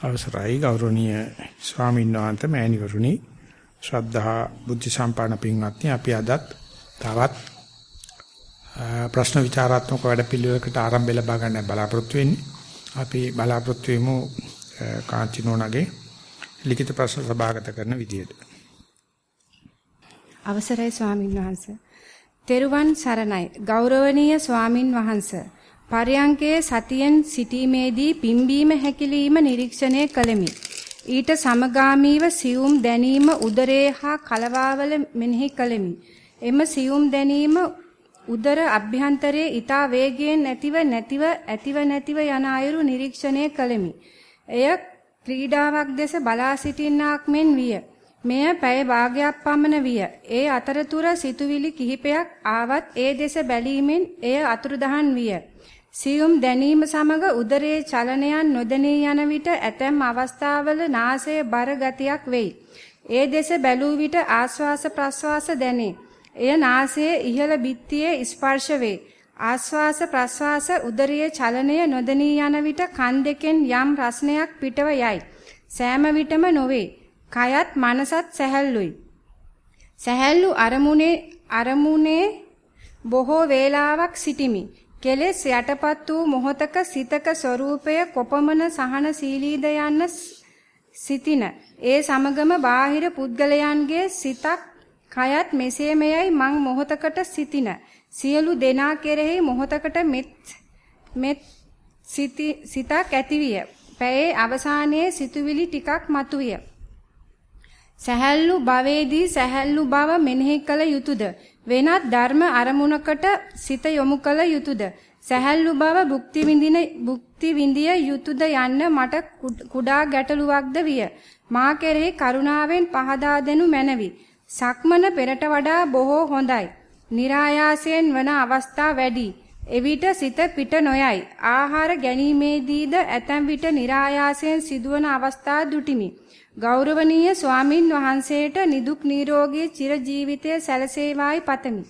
අවසරයි ගෞරවනීය ස්වාමීන් වහන්සේ මෑණිවරුනි ශ්‍රද්ධා බුද්ධ සම්පන්න පින්වත්නි අපි අදත් තවත් ප්‍රශ්න විචාරාත්මක වැඩපිළිවෙලකට ආරම්භය ලබා ගන්න බලාපොරොත්තු වෙන්නේ. අපි බලාපොරොත්තු වෙමු කාන්තිනෝනගේ ලිඛිත ප්‍රශ්න සභාගත කරන විදියට. අවසරයි ස්වාමින් වහන්සේ. තෙරුවන් සරණයි. ගෞරවනීය ස්වාමින් වහන්සේ පරයන්කේ සතියෙන් සිටීමේදී පිම්බීම හැකිලිම නිරීක්ෂණය කළෙමි. ඊට සමගාමීව සියුම් දැනීම උදරයේ හා කලවාවල මෙනෙහි කළෙමි. එම සියුම් දැනීම උදර අභ්‍යන්තරයේ ඊතා වේගයෙන් නැතිව නැතිව ඇතිව නැතිව යන අයුරු නිරීක්ෂණය කළෙමි. එය ක්‍රීඩාවක් දෙස බලා සිටින්නාක් මෙන් විය. මෙය පැය භාගයක් පමණ විය. ඒ අතරතුර සිතුවිලි කිහිපයක් ආවත් ඒ දෙස බැලීමෙන් එය අතුරුදහන් විය. සියුම් දැනීම සමග උදරයේ චලනයන් නොදැනී යන විට ඇතැම් අවස්ථාවල නාසය බර ගතියක් වෙයි. ඒ දෙස බැලූ විට ආශ්වාස ප්‍රශ්වාස දැනේ. එය නාසයේ ඉහළ බිත්තියේ ස්පර්ශ වේ. ආශ්වාස ප්‍රශ්වාස උදරයේ චලනය නොදැනී යන විට කන් දෙකෙන් යම් රසණයක් පිටව යයි. සෑම විටම නොවේ. කයත් මනසත් සැහැල්ලුයි. සැහැල්ලු අරමුණේ අරමුණේ බොහෝ වේලාවක් සිටිමි. කෙලෙස් යටපත් වූ මොහතක සිතක ස්වરૂපය කොපමණ සහනශීලීද යන්න සිටින ඒ සමගම බාහිර පුද්ගලයන්ගේ සිතක් කයත් මෙසේ මෙයයි මං මොහතකට සිටින සියලු දෙනා කෙරෙහි මොහතකට මෙත් මෙත් සිතක් ඇතිවිය. පැයේ අවසානයේ සිතුවිලි ටිකක් මතුවිය. සැහැල්ලු භවේදී සැහැල්ලු බව මෙනෙහි කළ යුතුයද වෙනත් ධර්ම අරමුණකට සිත යොමු කළ යුතුයද? සැහැල්ලු බව භුක්ති විඳින භුක්ති විඳිය යුතුයද යන්න මට කුඩා ගැටලුවක්ද විය. මා කෙරෙහි කරුණාවෙන් පහදා දෙනු මැනවි. සක්මන පෙරට වඩා බොහෝ හොඳයි. નિરાයාසයෙන් වන අවස්ථා වැඩි. එවිට සිත පිට නොයයි. ආහාර ගැනීමේදීද ඇතැම් විට નિરાයාසයෙන් සිදුවන අවස්ථා දුටිමි. ගෞරවනීය ස්වාමින් වහන්සේට නිදුක් නිරෝගී චිර ජීවිතය සැලසේවායි පතමි.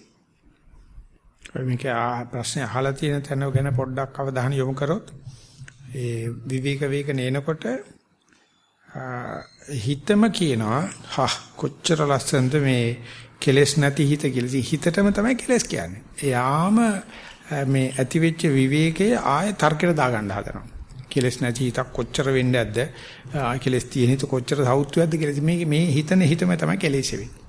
මේක ප්‍රශ්නේ අහලා තියෙන තැන ගැන පොඩ්ඩක් අවධානය යොමු කරොත් ඒ විවේක වේක නේනකොට හිතම කියනවා හා කොච්චර ලස්සනද මේ කෙලෙස් නැති හිත කියලා. හිතටම තමයි කෙලෙස් කියන්නේ. එයාම මේ ඇතිවෙච්ච විවේකයේ ආය තර්කයට දාගන්න හදනවා. කෙලස් නැති හිතක් කොච්චර වෙන්නේ නැද්ද? කෙලස් තියෙන හිත කොච්චර සෞත්වයක්ද කියලා මේක මේ හිතන හිතම තමයි කෙලෙස් වෙන්නේ.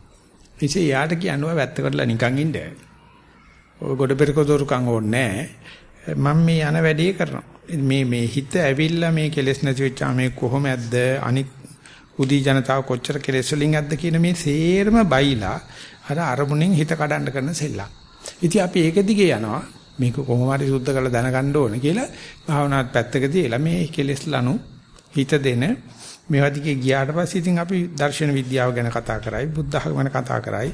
ඉතින් යාට කියනවා වැත්තකටලා නිකන් ඉන්න. ඔය ගොඩ පෙරක දොරුකම් ඕනේ මම මේ යන වැඩේ කරනවා. මේ මේ හිත ඇවිල්ලා මේ කෙලස් නැති වෙච්චා මේ කොහොමද අනික් උදී ජනතාව කොච්චර කෙලස් වලින් ඇද්ද කියන මේ සේරම බයිලා අර අරමුණෙන් හිත කඩන්න කරන සෙල්ලම්. ඉතින් අපි ඒක දිගේ යනවා. මේක කොහොම හරි සුද්ධ කරලා දැනගන්න ඕන කියලා භාවනාවත් පැත්තක තියලා මේ කෙලෙස් ලනු හිත දෙන මේවා දිගේ ගියාට පස්සේ ඉතින් අපි දර්ශන විද්‍යාව ගැන කතා කරයි බුද්ධ ධර්ම ගැන කතා කරයි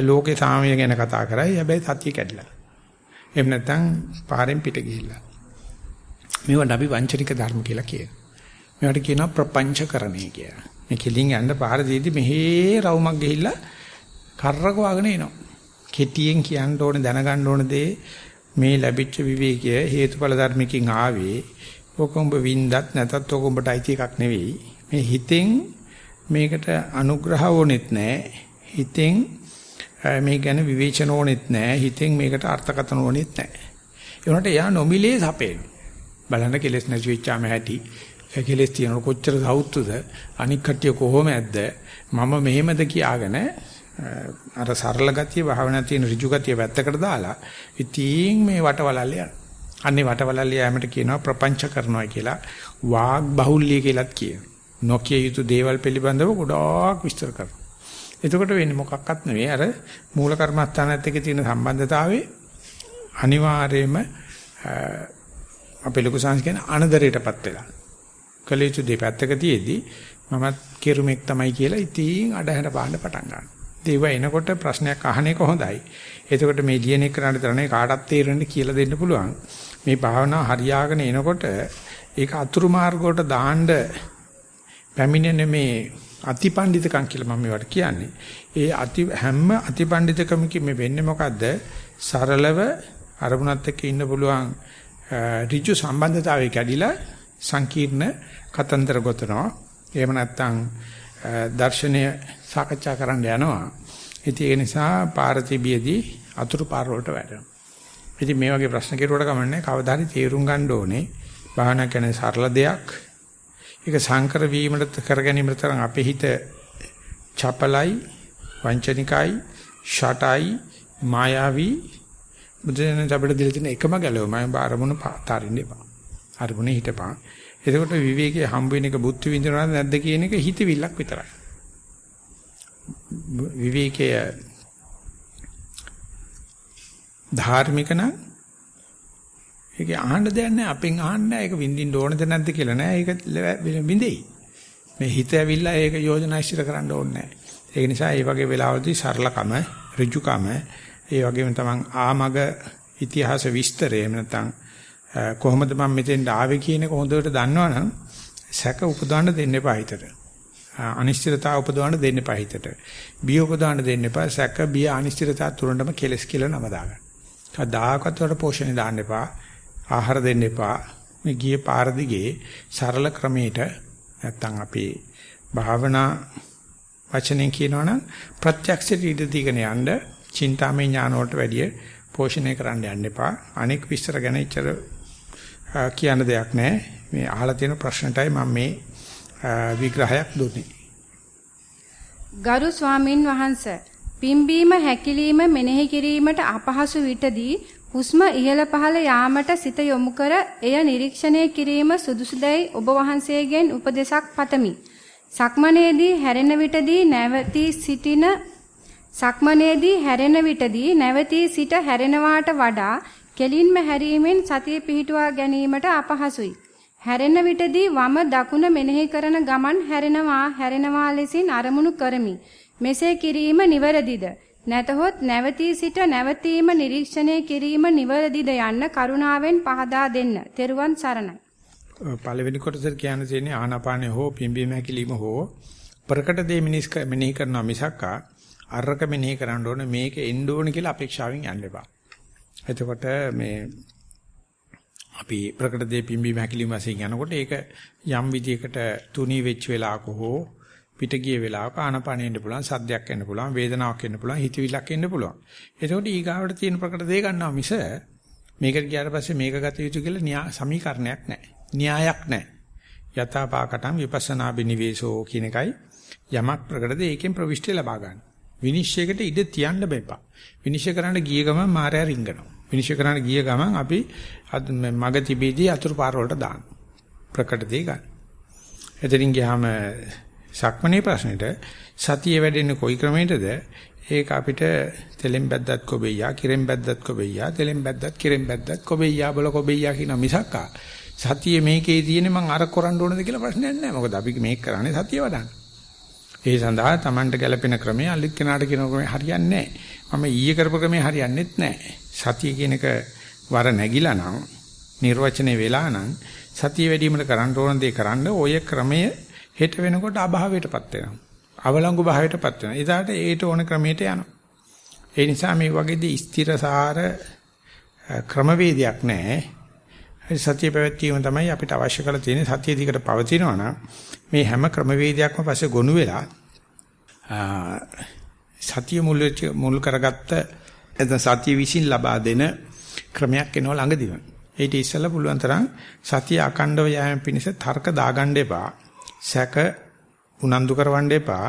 ලෝකේ සාමය ගැන කතා කරයි. හැබැයි සත්‍ය කැඩලා. එහෙම නැත්නම් පාරෙන් පිට ගිහිල්ලා. මේවට අපි වංචනික ධර්ම කියලා කියනවා. මේවට කියනවා ප්‍රපංචකරණය කියලා. මේ කෙලින් යන්න පාර දීදී මෙහි රවුමක් ගිහිල්ලා කරරක වගන එනවා. කෙටියෙන් කියන්න ඕනේ දැනගන්න ඕනේ දේ. මේ ලැබිච්ච විවේකය හේතුඵල ධර්මකින් ආවේ. ඕක උඹ වින්දත් නැතත් ඕක උඹට අයිති එකක් නෙවෙයි. මේ හිතෙන් මේකට අනුග්‍රහ ඕනෙත් නැහැ හිතෙන් මේ ගැන විවේචන ඕනෙත් නැහැ හිතෙන් මේකට අර්ථකථන ඕනෙත් නැහැ ඒ වුණාට එයා නොමිලේ සපේන. බලන්න කෙලස් නැති වෙච්චාම ඇති. කෙලස් තියෙන කොච්චර සෞතුද? අනික් කට්ටිය කොහොමද? මම මෙහෙමද කියාගෙන අර සරල ගතිය භාවනා තියෙන ඍජු ගතිය වැත්තකට දාලා ඉතින් මේ වටවලල්ල යන. අන්නේ වටවලල්ල යෑමට කියනවා ප්‍රපංච කරනවා කියලා වාග් බහුල්‍ය කියලාත් කියනවා. නොකිය යුතු දේවල් පිළිබඳව ගොඩාක් විස්තර කරනවා. එතකොට වෙන්නේ මොකක්වත් නෙවෙයි අර මූල කර්මස්ථානත් එක්ක තියෙන සම්බන්ධතාවයේ අනිවාර්යයෙන්ම අපේ ලොකු සංස් කියන අනදරයටපත් වෙලා. කලීතු දෙපැත්තක තියේදී මමත් කෙරුමෙක් තමයි කියලා ඉතින් අඩහැර පාන්න පටන් ගන්නවා. ඒව එනකොට ප්‍රශ්නයක් අහන එක හොඳයි. එතකොට මේ ලියන එක කරන්න තරනේ කාටත් තේරෙන්න කියලා දෙන්න පුළුවන්. මේ භාවනාව හරියාගෙන එනකොට ඒක අතුරු මාර්ග වලට දාන්න පැමිණෙන මේ අතිපණ්ඩිතකම් කියලා මම මේවට කියන්නේ. ඒ අති හැම අතිපණ්ඩිතකමකින් මේ වෙන්නේ මොකද්ද? සරලව අරමුණත් එක්ක ඉන්න පුළුවන් ඍජු සම්බන්ධතාවය කැඩිලා සංකීර්ණ කතන්දර ගොතනවා. එහෙම නැත්නම් දර්ශනය සාකච්ඡා කරන්න යනවා. ඉතින් ඒ නිසා පාරතිබියදී අතුරු පාර වලට වැටෙනවා. ඉතින් මේ වගේ ප්‍රශ්න කෙරුවට කමන්නේ කවදා හරි තේරුම් ගන්න ඕනේ. භාවනා කියන්නේ සරල දෙයක්. ඒක සංකර වීමකට කර ගැනීමට තරම් අපේ හිත චපලයි, වංචනිකයි, ෂටයි, මායාවී බුදුන් අපිට දෙල තියෙන එකම ගැලවම මම අරමුණ පාතරින්න එපා. අරමුණේ හිටපන්. එතකොට විවේකයේ හම්බ වෙන එක බුද්ධ විඳිනවද නැද්ද කියන එක හිතවිල්ලක් විතරයි. විවේකයේ ධාර්මික නම් ඒක අහන්න දෙයක් නැහැ අපෙන් අහන්න ඒක විඳින්න ඕනද නැද්ද කියලා නෑ ඒක විඳෙයි. මේ හිත ඇවිල්ලා ඒක යෝජනා ඉස්සර කරන්න ඕනේ නෑ ඒක නිසා මේ වගේ වෙලාවලදී සරලකම ඍජුකම ඒ වගේම තමන් ආමග ඉතිහාස විස්තරය එහෙම නැත්නම් කොහොමද මම මෙතෙන්ට ආවේ කියන එක හොඳට දන්නවනම් සැක උපදවන්න දෙන්න එපා හිතට. අනිශ්චිතතාව උපදවන්න දෙන්න එපා හිතට. බිය උපදවන්න දෙන්න එපා. සැක බිය අනිශ්චිතතාව තුරන්නම කෙලස් කියලා නම දාගන්න. කදාකත් වල පෝෂණය දාන්න එපා. ආහාර දෙන්න එපා. මේ ගියේ පාර දිගේ සරල ක්‍රමයට නැත්තම් අපේ භාවනා වචනෙන් කියනවනම් ප්‍රත්‍යක්ෂ ඊට දීගෙන යන්න චින්තාමය ඥාන වලට වැඩිය පෝෂණය කරන්න යන්න එපා. අනෙක් විස්තර ගැන ඉච්චර කියන්න දෙයක් නැහැ. මේ අහලා තියෙන ප්‍රශ්නටයි මම මේ විග්‍රහයක් දුන්නේ. ගරු ස්වාමින් වහන්සේ පිම්බීම හැකිලිම මෙනෙහි කිරීමට අපහසු විටදී හුස්ම ඉහළ පහළ යාමට සිත යොමු කර එය නිරීක්ෂණය කිරීම සුදුසුදැයි ඔබ වහන්සේගෙන් උපදේශක් පතමි. සක්මනේදී හැරෙන විටදී නැවතී සිටින සක්මනේදී හැරෙන විටදී නැවතී සිට හැරෙනවාට වඩා කෙලින්ම හැරීමෙන් සතිය පිහිටුවා ගැනීමට අපහසුයි. හැරෙන විටදී වම දකුණ මෙනෙහි කරන ගමන් හැරෙනවා හැරෙනවා ලෙසින් අරමුණු කරමි. මෙසේ කිරීම නිවැරදිද? නැතහොත් නැවතී සිට නැවතීම නිරීක්ෂණය කිරීම නිවැරදිද යන්න කරුණාවෙන් පහදා දෙන්න. තෙරුවන් සරණයි. පළවෙනි කොටසට කියන්න තියෙන්නේ ආනාපානය හෝ පිම්බීම හැකිලිම හෝ ප්‍රකට දේ මිනිස් මෙනෙහි කරනවා මිසක් අරක මෙනෙහි කරන්න ඕනේ මේක එන්න ඕනේ කියලා අපේක්ෂාවෙන් යන්න එපා. එතකොට මේ අපි ප්‍රකට දේ පිම්බීම හැකිලිම වශයෙන් යනකොට ඒක යම් විදියකට තුනී වෙච්ච වෙලාවක හෝ පිට ගිය වෙලාවක ආනපනෙ එන්න පුළුවන් සද්දයක් එන්න පුළුවන් වේදනාවක් එන්න පුළුවන් හිතවිල්ලක් එන්න පුළුවන්. එතකොට ඊගාවට තියෙන ප්‍රකට දේ ගන්නවා මිස මේකට ගියාට පස්සේ මේක ගත යුතු කියලා න්‍යාය සමීකරණයක් නැහැ. න්‍යායක් නැහැ. යථාපාකටම් විපස්සනා බිනිවේෂෝ කියන එකයි යමක් ප්‍රකටද ඒකෙන් ප්‍රවිෂ්ටි ලබා ගන්න. විනිශ්චයකට ඉඩ තියන්න බෑපා. විනිශ්චය කරන්න ගිය ගමන් මායя රිංගනවා. විනිශ්චය කරන්න ගිය ගමන් අපි මග තිබීදී අතුරු පාර වලට දාන ප්‍රකට දෙය ගන්න. එතනින් ගියාම සක්මනේ ප්‍රශ්නෙට සතිය වැඩෙන්නේ කොයි ක්‍රමයකටද? ඒක අපිට තෙලෙන් බැද්දත් කොබෙයියා, කිරෙන් බැද්දත් කොබෙයියා, තෙලෙන් බැද්දත් කිරෙන් බැද්දත් කොබෙයියා බල කොබෙයියා කියන මිසක්කා. සතිය මේකේ තියෙන්නේ මං අර කරන්න ඕනද කියලා ප්‍රශ්නයක් නැහැ. මොකද අපි මේක කරන්නේ සතිය වඩන්න. ඒ සඳහා Tamanට ගැළපෙන ක්‍රමය අලිත් කෙනාට කියන ක්‍රමය හරියන්නේ නැහැ. මම ඊයේ කරපු ක්‍රමය හරියන්නේත් නැහැ. සතිය කියන එක වර නැగిලා නම් නිර්වචනය වෙලා නම් සතිය වැඩිවීමට කරන්න ඕන දේ කරන්න ඔය ක්‍රමය හෙට වෙනකොට අභාවයටපත් වෙනවා. අවලංගු භාවයටපත් වෙනවා. එදාට ඒට ඕන ක්‍රමයට යනවා. ඒ නිසා මේ වගේදී ස්ථිරසාර ක්‍රමවේදයක් නැහැ. සතිය පැවැත්වීම තමයි අපිට අවශ්‍ය කරලා තියෙන්නේ. සතිය දිකට පවතිනවා නම් මේ හැම ක්‍රමවේදයක්ම පස්සේ ගොනු වෙලා සතිය මුල් මුල් කරගත්ත එතන සතිය විසින් ලබා දෙන ක්‍රමයක් එනවා ළඟදීම. ඊට ඉස්සෙල්ලා පුළුවන් තරම් සතිය අකණ්ඩව යෑම පිණිස තර්ක දාගන්න එපා. සැක උනන්දු කරවන්න එපා.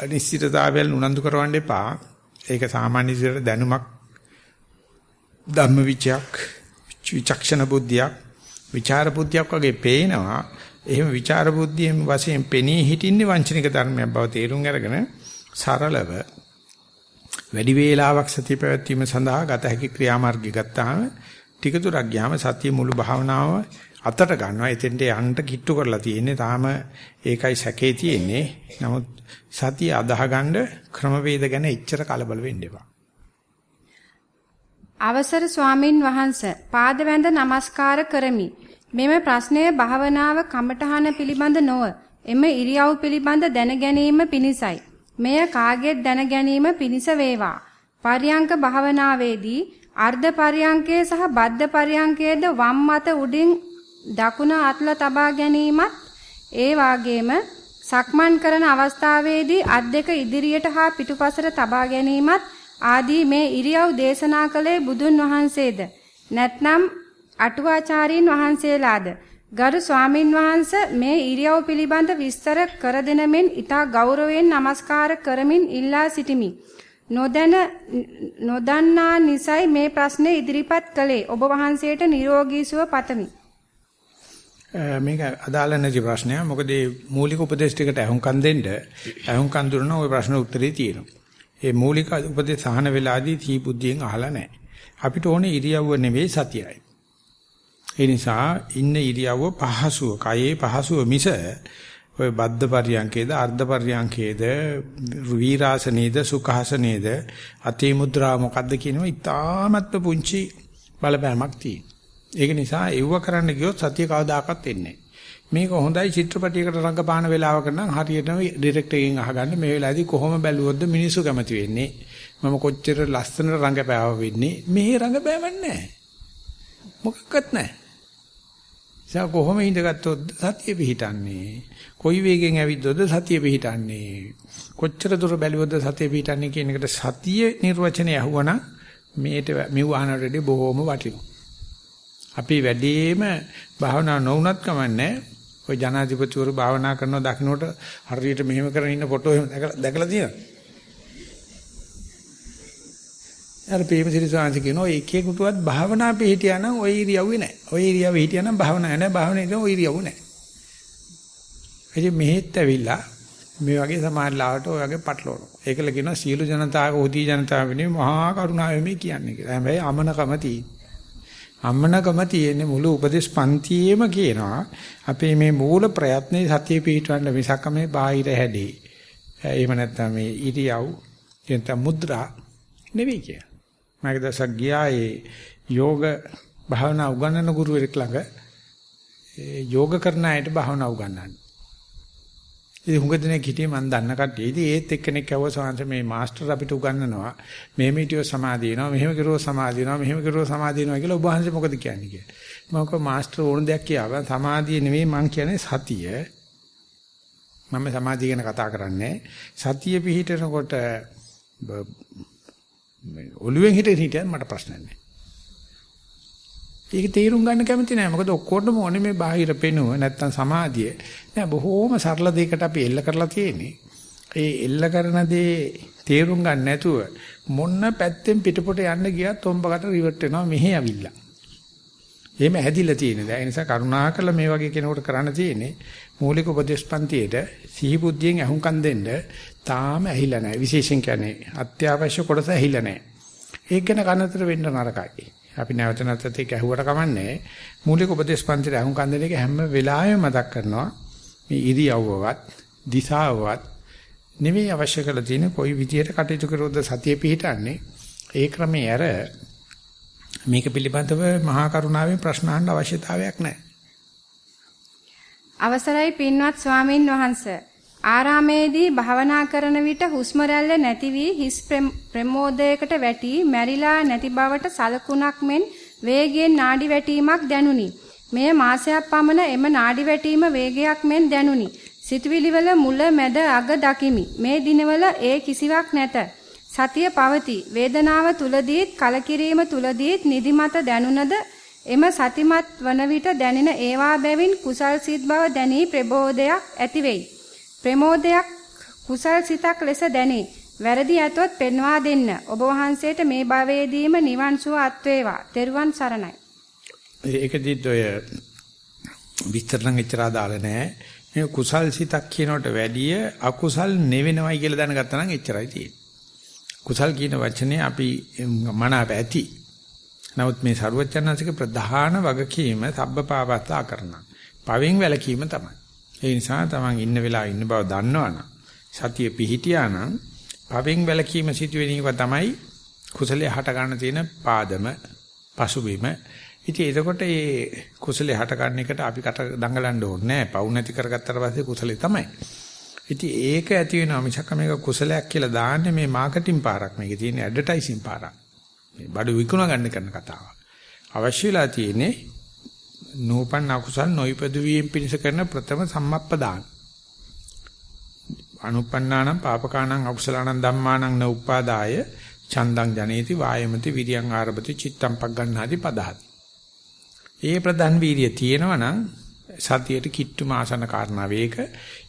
අනිශ්චිතතාවයන් උනන්දු කරවන්න එපා. ඒක සාමාන්‍ය විදිහට දැනුමක් ධම්ම විචයක් විචක්ෂණ බුද්ධියක් විචාර බුද්ධියක් වගේ පේනවා. එහෙම විචාර බුද්ධියෙන් වශයෙන් පෙනී හිටින්නේ වංචනික ධර්මයක් බව තේරුම් අරගෙන සරලව වැඩි වේලාවක් සතිය පැවැත්වීම සඳහා ගත හැකි ක්‍රියාමාර්ගය ගත්තාම ටික දුරක් ගියාම සතිය මුළු භාවනාව අතට ගන්නවා. එතෙන්ට යන්න කිට්ටු කරලා තියෙන්නේ. තාම ඒකයි සැකේ තියෙන්නේ. නමුත් සතිය අදාහගන්න ක්‍රමවේද ගැන එච්චර කලබල වෙන්න එපා. අවසර ස්වාමින් වහන්සේ පාද වැඳ නමස්කාර කරමි. මෙම ප්‍රශ්නය භාවනාව කමඨහන පිළිබඳ නොව එම ඉරියව් පිළිබඳ දැන ගැනීම පිණිසයි. මෙය කාගෙත් දැන ගැනීම පිණිස වේවා. පරියංක භාවනාවේදී අර්ධ පරියංකයේ සහ බද්ධ පරියංකයේද වම් මත උඩින් දකුණ අත්ල තබා ගැනීමත් ඒ වාගේම සක්මන් කරන අවස්ථාවේදී අත් දෙක ඉදිරියට හා පිටුපසට තබා ගැනීමත් ආදී මේ ඉරියව් දේශනා කළේ බුදුන් වහන්සේද නැත්නම් අටුවාචාරීන් වහන්සේලාද ගරු ස්වාමින් වහන්ස මේ ඉරියව් පිළිබඳ විස්තර කර දෙන මෙන් ඊටා ගෞරවයෙන් নমස්කාර කරමින් ඉල්ලා සිටිමි. නොදැන නොදන්නා නිසයි මේ ප්‍රශ්නේ ඉදිරිපත් කළේ. ඔබ වහන්සේට නිරෝගී සුව පතමි. මේක අදාළ නැති ප්‍රශ්නයක්. මොකද මේ මූලික උපදේශ ටිකට අහුම්කම් දෙන්න අහුම්කම් දුන්නා ওই ප්‍රශ්න උත්තරේ තියෙනවා. ඒ මූලික උපදේශ සහන වෙලාදී තී බුද්ධියෙන් අහලා නැහැ. අපිට ඕනේ ඉරියව්ව නෙවෙයි සතියයි. ඒ නිසා ඉන්න ඉරියව්ව පහසුව, කයේ පහසුව මිස ඔය බද්ධ පරියංකේද, අර්ධ පරියංකේද, වීරාසනේද, සුඛාසනේද, අති මුද්‍රා මොකද්ද කියනවා ඉතාමත්ම පුංචි බලපෑමක් තියෙන. ඒක නිසා එව්ව කරන්න ගියොත් සතිය කවදාකවත් එන්නේ මේක හොඳයි චිත්‍රපටයකට රංගපාන වෙලාවක නම් හරියටම ඩිරෙක්ටර් එකෙන් අහගන්න. මේ වෙලාවේදී කොහොම බැලුවොත්ද මිනිස්සු කැමති වෙන්නේ? මම කොච්චර ලස්සනට රංගපෑව වෙන්නේ? මේ රංගපෑමක් නැහැ. මොකක්වත් නැහැ. එයා කොහොම ඉඳගත්තොත් සතිය පිහිටන්නේ? කොයි වේගෙන් ඇවිද්දොත් සතිය පිහිටන්නේ? කොච්චර දුර බැලුවොත් සතිය පිහිටන්නේ කියන එකට සතිය නිර්වචනය අහුවනම් මේට මෙව අහනරෙදි බොහොම වටිනවා. අපි වැඩිම භාවනා නොවුනත් කමන්නේ ඔය ජනාධිපතිවරු භාවනා කරනවා දකින්නට හරියට මෙහෙම කරගෙන ඉන්න ෆොටෝ එහෙම දැකලා තියෙනවා අර ප්‍රේමසිරි සාංශ කියනවා එකෙකුටවත් භාවනා පිළිහිටියා නම් ওই ඉරියව්වේ නැහැ. ওই ඉරියව්වේ හිටියා නම් භාවනා නැහැ. භාවනාවේ ඉතින් ওই ඉරියව්ව නැහැ. එදින් මෙහෙත් ඇවිල්ලා මේ වගේ සමාජලාවට ඔය වගේ පටලවනවා. ඒකල කියනවා සියලු ජනතාවක උදී ජනතාව වෙනුවෙන් මහා කරුණාවෙන් මේ කියන්නේ කියලා. හැබැයි අමනකම තියෙන්නේ. අමනකම තියෙන්නේ මුළු උපදේශ පන්තියේම කියනවා අපේ මේ මූල ප්‍රයත්නේ සතිය පිටවන්න මිසක් මේ බාහිර හැදී. එහෙම නැත්නම් මේ ඉරියව් කියන මුද්‍රා නෙවෙයි කියලා. මම දවසක් ගියා ඒ යෝග භාවනා උගන්වන ගුරුවරයෙක් ළඟ ඒ යෝග කරන අයට භාවනා උගන්වන්නේ. ඉතින් හුඟ දෙනෙක් හිටියේ මම දන්න කට්ටිය. ඉතින් ඒත් එක්කෙනෙක් ඇව්ව සාංශ මේ මාස්ටර් අපිට උගන්වනවා. මෙහෙම හිටියෝ සමාධිය වෙනවා. මෙහෙම කරුවෝ සමාධිය වෙනවා. මෙහෙම කරුවෝ සමාධිය වෙනවා කියලා ඔබ වහන්සේ මොකද කියන්නේ කියලා. මම කිව්වා මාස්ටර් ඕන දෙයක් කියාවා. සමාධිය නෙමෙයි මං කියන්නේ සතිය. මම සමාධිය ගැන කතා කරන්නේ. සතිය පිහිටනකොට ඔළුවෙන් හිටින් හිටියත් මට ප්‍රශ්න නැහැ. ඒක තේරුම් ගන්න කැමති නෑ. මොකද ඔක්කොටම ඕනේ මේ බාහිර පෙනුම නැත්තම් සමාධිය. නෑ බොහෝම සරල දෙයකට අපි එල්ල කරලා තියෙන්නේ. ඒ එල්ල කරන දේ තේරුම් ගන්න නැතුව මොන්න පැත්තෙන් පිටපොට යන්න ගියත් ඔම්බකට රිවර්ට් වෙනවා මෙහෙ ඇවිල්ලා. එහෙම හැදිලා තියෙන. ඒ නිසා කරුණාකරලා මේ වගේ කෙනෙකුට කරන්න තියෙන්නේ මූලික උපදේශ පන්තියේට සිහි බුද්ධියෙන් අහුම්කම් දෙන්න තාම ඇහිලා නැහැ. විශේෂයෙන් කියන්නේ අත්‍යවශ්‍ය කොටස ඇහිලා නැහැ. ඒක ගැන කනතර වෙන්න නරකයි. අපි නැවත නැවතත් ඒක ඇහුවට කමන්නේ. මූලික උපදේශ පන්තියේ අහුම්කම් දෙන එක හැම වෙලාවෙම මතක් කරනවා. මේ ඉරියව්වවත් දිශාවවත් නෙවෙයි අවශ්‍ය කරලා තියෙන කොයි විදියට කටයුතු කරොත්ද සතිය පිහිටන්නේ. ඒ ක්‍රමයේ අර මේක පිළිබඳව මහා කරුණාවෙන් ප්‍රශ්න අහන්න අවශ්‍යතාවයක් නැහැ. අවසරයි පින්වත් ස්වාමින් වහන්සේ ආරාමේදී භාවනා කරන විට හුස්ම රැල්ල නැති වී හිස් ප්‍රමෝදයකට වැටි මැරිලා නැති බවට සලකුණක් මෙන් වේගයෙන් නාඩි වැටීමක් දැනුනි. මෙය මාසයක් පමණ එම නාඩි වැටීම වේගයක් මෙන් දැනුනි. සිතුවිලිවල මුල මැද අග දකිමි. මේ දිනවල ඒ කිසිවක් නැත. සතිය පවති. වේදනාව තුලදීත් කලකිරීම තුලදීත් නිදිමත දැනුණද එම සතිමත් වන විට දැනෙන ඒවා බැවින් කුසල් සිත් බව දැනී ප්‍රබෝධයක් ඇති වෙයි. ප්‍රමෝදයක් කුසල් සිතක් ලෙස දැනේ. වැරදි ඇතොත් පෙන්වා දෙන්න. ඔබ වහන්සේට මේ භවයේදීම නිවන් සුව අත් වේවා. ත්වන් සරණයි. ඒකදිත් ඔය විස්තර නම් එච්චර අදාළ නැහැ. මේ කුසල් සිතක් කියනකට වැඩිය අකුසල් නෙවෙනවයි කියලා දැනගත්තා නම් එච්චරයි තියෙන්නේ. කුසල් කියන වචනේ අපි මනාප ඇති. නමුත් මේ ਸਰවචනන්සික ප්‍රධාන වගකීම සබ්බපාවස්ථා කරන. පවෙන් වැළකීම තමයි. ඒ නිසා තමන් ඉන්න වෙලාව ඉන්න බව දන්නවනම් සතිය පිහිටියා නම් පවෙන් වැළකීම සිදුවෙන එක තමයි කුසලයේ හට ගන්න තියෙන පාදම පසුබිම. ඉතින් එතකොට මේ කුසලයේ හට ගන්න එකට අපි කට දඟලන්න ඕනේ නැහැ. පවු නැති කරගත්තට පස්සේ කුසලේ තමයි. ඉතින් ඒක ඇති වෙනවා මිසක් මේක කුසලයක් කියලා දාන්නේ මේ මාකටිං පාරක්. මේකේ තියෙන ඇඩ්වර්ටයිසින් පාරක්. මේ බඩු විකුණ ගන්න කරන කතාවක්. අවශ්‍ය වෙලා තියෙන්නේ නූපන් අකුසල් නොයිපදු වීම පිණිස කරන ප්‍රථම සම්මප්පදාන. අනුපන්නානම් පාපකානම් අකුසලානම් ධම්මානම් න උපාදාය චන්දං ජනේති වායමති විරියං ආරභති චිත්තම් පග්ගණ්ණාති පදහති. ඒ ප්‍රධාන වීර්ය තියෙනවා නම් සතියට කිට්ටුම ආසන කාරණා වේක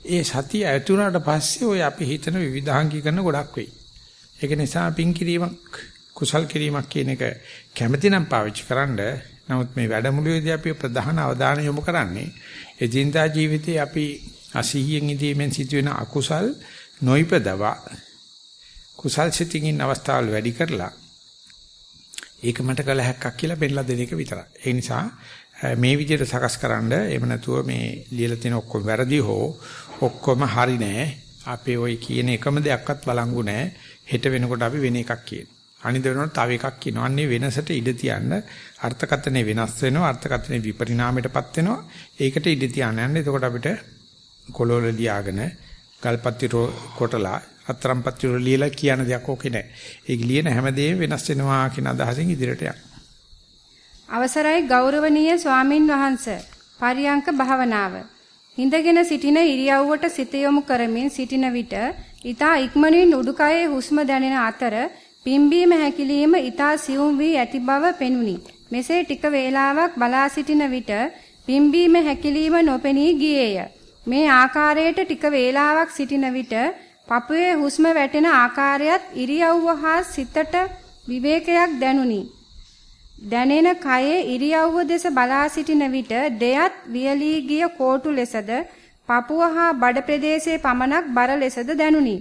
ඒ සතිය ඇතුණාට පස්සේ ඔය අපි හිතන විවිධාංගීකරණ ගොඩක් වෙයි. ඒක නිසා පින් කිරීමක් කුසල් කිරීමක් කියන එක කැමැති නම් පාවිච්චි කරන්න. නමුත් මේ වැඩමුළුවේදී අපි ප්‍රධාන අවධානය යොමු කරන්නේ එදිනදා ජීවිතේ අපි අසීයෙන් ඉදීමෙන් සිදුවෙන අකුසල් නොයිපදවා කුසල් සිතින් ඉන්න අවස්ථාවල් වැඩි කරලා ඒක මට කළ හැක්කක් කියලා පෙන්නලා දෙන එක විතරයි. ඒ නිසා මේ විදිහට සකස්කරනද එහෙම නැතුව මේ ලියලා තියෙන ඔක්කොම වැරදි හෝ ඔක්කොම හරි නෑ. අපේ ওই කියන එකම දෙයක්වත් බලංගු නෑ. හෙට වෙනකොට අපි වෙන එකක් කියන. අනිත් වෙනකොට තව එකක් කියනවා. අන්නේ වෙනසට ඉඩ තියන්න අර්ථකථනය වෙනස් වෙනවා. අර්ථකථනය විපරිණාමයටපත් වෙනවා. ඒකට ඉඩ තියන්න යන්න. එතකොට අපිට කොළවල ලියාගෙන ගල්පත්ති කොටලා අතරම්පත්ති වල ලියලා කියන දෙයක් ඕකේ නැහැ. ඒක ලියන හැමදේම වෙනස් වෙනවා කියන අදහසින් ඉදිරියට යන්න. අවසරයි ගෞරවනීය ස්වාමින් වහන්සේ. පරියංක භාවනාව. හිඳගෙන සිටින ඉරියව්වට සිත යොමු කරමින් සිටින විට ඊතා ඉක්මනින් උඩුකයේ හුස්ම දැනෙන අතර පිම්බීම හැකිලිම ඊතා සියුම් වී ඇති බව පෙනුනි. මෙසේ ටික වේලාවක් බලා සිටින විට පිම්බීම හැකිලිම නොපෙනී ගියේය. මේ ආකාරයට ටික වේලාවක් සිටින විට පපුවේ හුස්ම වැටෙන ආකාරයත් ඉරියව්ව හා සිතට විවේකයක් දැනුනි. දැනෙන කයේ ඉරියව්ව දෙස බලා සිටින විට දෙයත් වියලී ගිය කෝටු ලෙසද පපුව හා බඩ ප්‍රදේශයේ පමණක් බර ලෙසද දැනුනි.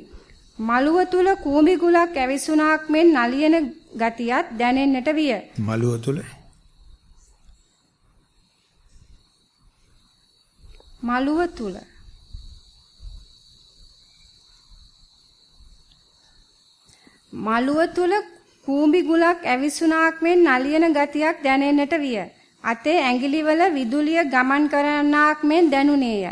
මළුව තුල කූඹි ගුලක් ඇවිසුණාක් මෙන් නලියන ගතියත් දැනෙන්නට විය. මළුව තුල මළුව තුල මළුව තුල කූඹි ගුලක් ඇවිසුණාක් මෙන් නලියන ගතියක් දැනෙන්නට විය. අතේ ඇඟිලිවල විදුලිය ගමන් කරන්නාක් මෙන් දැනුනේය.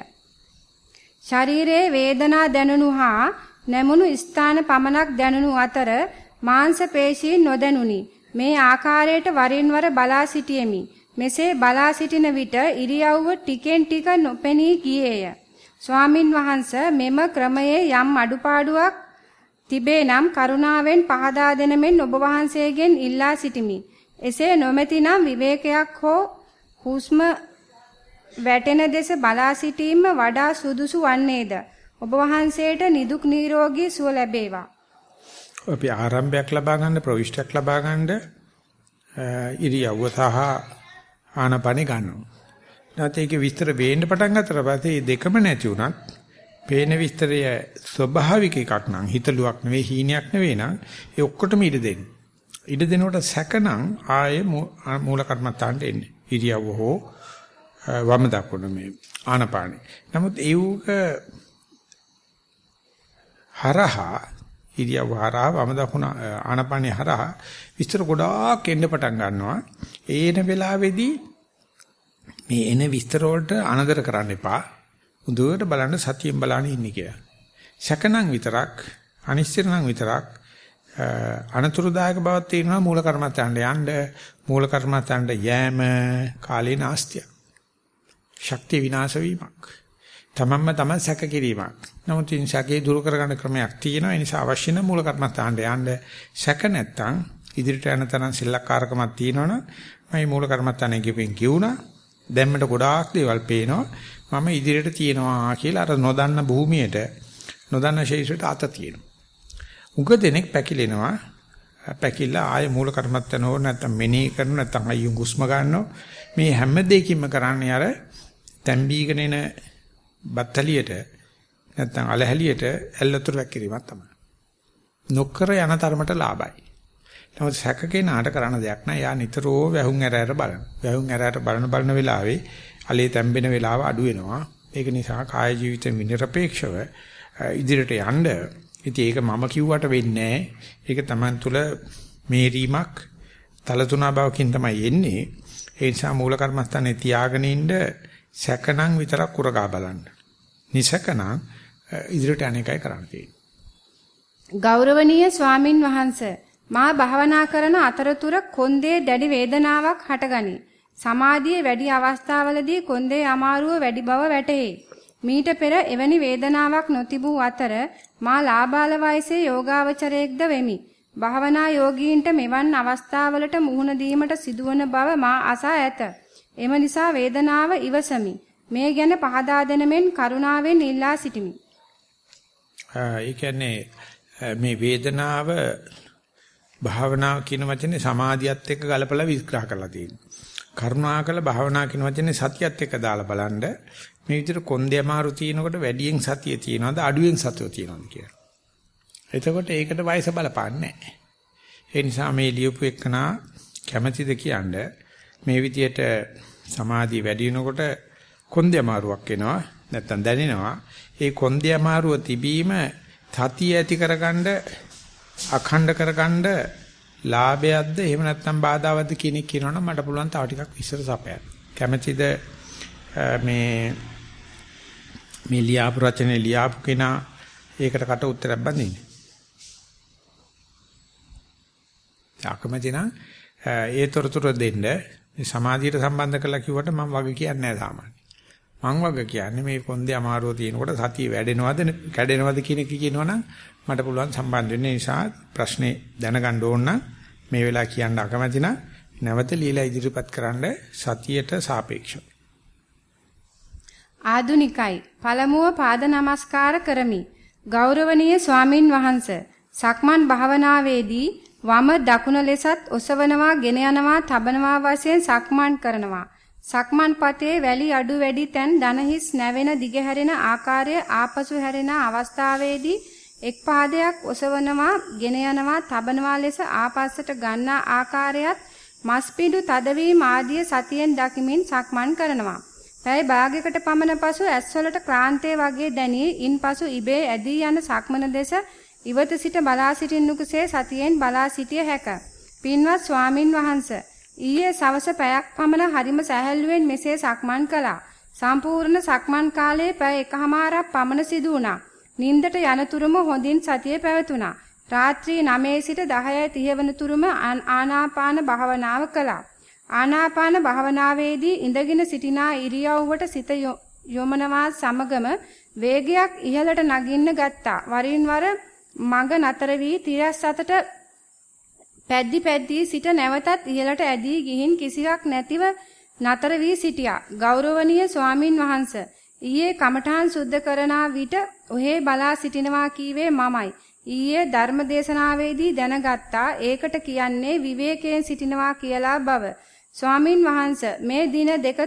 ශරීරයේ වේදනා දැනුණු හා නැමුණු ස්ථාන පමණක් දැනුණු අතර මාංශ පේශීන් නොදැනුනි. මේ ආකාරයට වරින් වර බලා සිටියෙමි. මෙසේ බලා සිටින විට ඉරියව්ව ටිකෙන් ටික නොපෙනී ගියේය. ස්වාමින් වහන්සේ මෙම ක්‍රමයේ යම් අඩුපාඩුවක් තිබේ නම් කරුණාවෙන් පහදා දෙන මෙන් ඔබ වහන්සේගෙන් ඉල්ලා සිටිමි. එසේ නොමැතිනම් විවේකයක් හෝ හුස්ම වැටෙන දෙස බලා සිටීම වඩා සුදුසු වන්නේද? ඔබ වහන්සේට නිදුක් නිරෝගී සුව ලැබේවා. අපි ආරම්භයක් ලබා ගන්න ප්‍රවිෂ්ඨයක් ලබා ගන්න ඉරියව්ව සහ ආනපනෙ ගන්නවා. නැත්නම් ඒකේ විස්තර වේන්න පටන් ගන්නතර පස්සේ දෙකම නැති වුණත් පේන විස්තරය ස්වභාවික එකක් නම් හිතලුවක් නෙවෙයි හීනයක් නෙවෙයි නම් ඒ ඔක්කොටම ඉඩ දෙන්න. ඉඩ දෙනකොට සැකනම් ආයේ මූල කර්මත්තාන්ට එන්නේ. ඉරියව්ව හෝ වම දකුණ මේ ආනපානෙ. නමුත් ඒවක හරහා ඉරියව්ව හරහා වම දකුණ ආනපානෙ හරහා විස්තර ගොඩාක් එන්න පටන් ගන්නවා. ඒන වෙලාවේදී මේ එන විස්තර වලට අනදර කරන්න එපා. හොඳට බලන්න සතියෙන් බලන්න ඉන්නේ කියලා. සැකනම් විතරක්, අනිශ්චිතනම් විතරක් අනතුරුදායක බවක් තියෙනවා මූල කර්මත්තන්ට යන්න මූල කර්මත්තන්ට යෑම කාලේ නාස්තිය. ශක්තිය විනාශ වීමක්. තමන්ම තමන් සැක කිරීමක්. නමුත් ඉන් සැකේ දුරු කරගන්න ක්‍රමයක් තියෙනවා. ඒ නිසා අවශ්‍ය නම් මූල කර්මත්තන්ට යන්න සැක නැත්තම් ඉදිරියට යන තරම් සෙල්ලක්කාරකමක් තියෙනවනම් මම මූල කර්මත්තනේ කිව්වෙන් කිවුණා. දැම්මට ගොඩාක් දේවල් පේනවා. මම ඉදිරියට තියනවා කියලා අර නොදන්න භූමියට නොදන්න ශේෂයට අත තියෙනවා. උග දෙනෙක් පැකිලෙනවා. පැකිලා ආය මූල කර්මත්තන හෝ නැත්නම් මෙනෙහි කරන නැත්නම් අයියු හුස්ම ගන්නවා. මේ හැම දෙයකින්ම කරන්නේ අර තැම්බීගෙන එන බත්තලියට නැත්නම් අලහැලියට ඇල්ලතුරු වැක්කිරීමක් තමයි. නොකර යන තරමට ලාභයි. නමුත් සැකකේ නාට කරන දෙයක් නෑ. යා නිතරම වැහුම් ඇර ඇර බලන. වැහුම් ඇර ඇර බලන බලන වෙලාවේ අලේ තැම්බෙන වෙලාව අඩු වෙනවා. ඒක නිසා කාය ජීවිත විනිරපේක්ෂව ඉදිරියට යන්න. ඉතින් ඒක මම කිව්වට වෙන්නේ ඒක Taman තුල මේරීමක් තලතුණා බවකින් තමයි එන්නේ. ඒ නිසා මූල කර්මස්ථානේ තියාගෙන ඉන්න සැකනම් විතරක් උරගා බලන්න. නිසකනම් ඉදිරියට අනේකයි කරන්න තියෙන්නේ. ගෞරවනීය ස්වාමින් වහන්සේ මා භාවනා කරන අතරතුර කොන්දේ දැඩි වේදනාවක් හටගනී. සමාධියේ වැඩි අවස්ථාවලදී කොන්දේ අමාරුව වැඩි බව වැටහේ. මීට පෙර එවැනි වේදනාවක් නොතිබූ අතර මා ලාබාල වයසේ යෝගාවචරයෙක්ද වෙමි. භාවනා යෝගීන්ට මෙවන් අවස්ථාවලට මුහුණ දීමට සිදුවන බව මා අසා ඇත. එම නිසා වේදනාව ඉවසමි. මේ ගැන පහදා දෙන මෙන් කරුණාවෙන් ඉල්ලා සිටිමි. ඒ කියන්නේ මේ වේදනාව භාවනාව කියන වචනේ සමාධියත් එක්ක ගලපලා විස්තර කරලා තියෙනවා. කරුණාකල භාවනා කියන වචනේ සතියත් එක්ක දාලා බලන්න මේ විදිහට කොන්දේ අමාරු තිනකොට වැඩියෙන් සතිය තියනවාද අඩුවෙන් සතිය තියනවාද කියලා. එතකොට ඒකට වයස බලපාන්නේ නැහැ. ඒ නිසා මේ ලියපු එක්කනා කැමැතිද කියන්නේ මේ විදිහට සමාධිය වැඩි වෙනකොට කොන්දේ අමාරුවක් එනවා නැත්තම් දැනෙනවා. ඒ කොන්දේ අමාරුව තිබීම තතිය ඇති කරගන්න අඛණ්ඩ කරගන්න ලාභයක්ද එහෙම නැත්නම් බාධාවත්ද කියන එක කියනවනම් මට පුළුවන් තව ටිකක් විස්තර සපයන්න. කැමැතිද මේ මේ ලියාපු රචනයේ ලියාපු කෙනා ඒකට කට උත්තරයක් බඳින්න. අකමැති නම් ඒ තොරතුරු දෙන්න මේ සමාධියට සම්බන්ධ කරලා කිව්වට මම වගේ කියන්නේ නැහැ සාමාන්‍යයෙන්. මං වගේ කියන්නේ මේ කොන්දේ අමාරුව තියෙනකොට සතිය වැඩෙනවද කැඩෙනවද කියන එක කියනවනම් මට පුළුවන් සම්බන්ධ වෙන්න නිසා ප්‍රශ්නේ දැනගන්න ඕන නම් මේ වෙලාව කියන්න අකමැති නම් නැවත ලීලා ඉදිරිපත් කරන්න සතියට සාපේක්ෂව. ආදුනිකයි පළමුව පාද නමස්කාර කරමි. ගෞරවනීය ස්වාමින් වහන්සේ සක්මන් භාවනාවේදී වම දකුණ ලෙසත් ඔසවනවා, ගෙන යනවා, තබනවා වශයෙන් සක්මන් කරනවා. සක්මන් පතේ වැලි අඩු වැඩි තැන් දනහිස් නැවෙන දිගහැරෙන ආකාරය ආපසු හැරෙන අවස්ථාවේදී එක් පාදයක් ඔසවනවා, ගෙන යනවා, තබනවා ලෙස ආපස්සට ගන්නා ආකාරයත් මස්පිඩු තදවීම ආදිය සතියෙන් දකිමින් සක්මන් කරනවා. පැය භාගයකට පමණ පසු ඇස්වලට ක්ලාන්තය වගේ දැනී ඉන්පසු ඉබේ ඇදී යන සක්මන දෙස ඉවත සිට බලා සිටින්නුකසේ සතියෙන් බලා සිටිය හැක. පින්වත් ස්වාමින් වහන්සේ ඊයේ සවස පැයක් පමණ හරිම සැහැල්ලුවෙන් මෙසේ සක්මන් කළා. සම්පූර්ණ සක්මන් කාලයේ පැය එකහමාරක් පමණ සිදු වුණා. නින්දට යනතුරුම හොඳින් සතිය පැවතුණා. රාත්‍රී 9 සිට 10:30 වනතුරුම ආනාපාන භාවනාව කළා. ආනාපාන භාවනාවේදී ඉඳගෙන සිටිනා ඉරියව්වට සිත යොමනවා සමගම වේගයක් ඉහළට නගින්න ගත්තා. වරින් වර මඟ නතර වී තිරස් අතට පැද්දි පැද්දී සිට නැවතත් ඉහළට ඇදී ගිහින් කිසිවක් නැතිව නතර වී සිටියා. ගෞරවනීය ස්වාමින් වහන්සේ ඊයේ කමඨාන් සුද්ධ කරනා විට ඔහේ බලා සිටිනවා කීවේ මමයි. ඊයේ ධර්මදේශනාවේදී දැනගත්තා ඒකට කියන්නේ විවේකයෙන් සිටිනවා කියලා බව. ස්වාමින් වහන්සේ මේ දින දෙක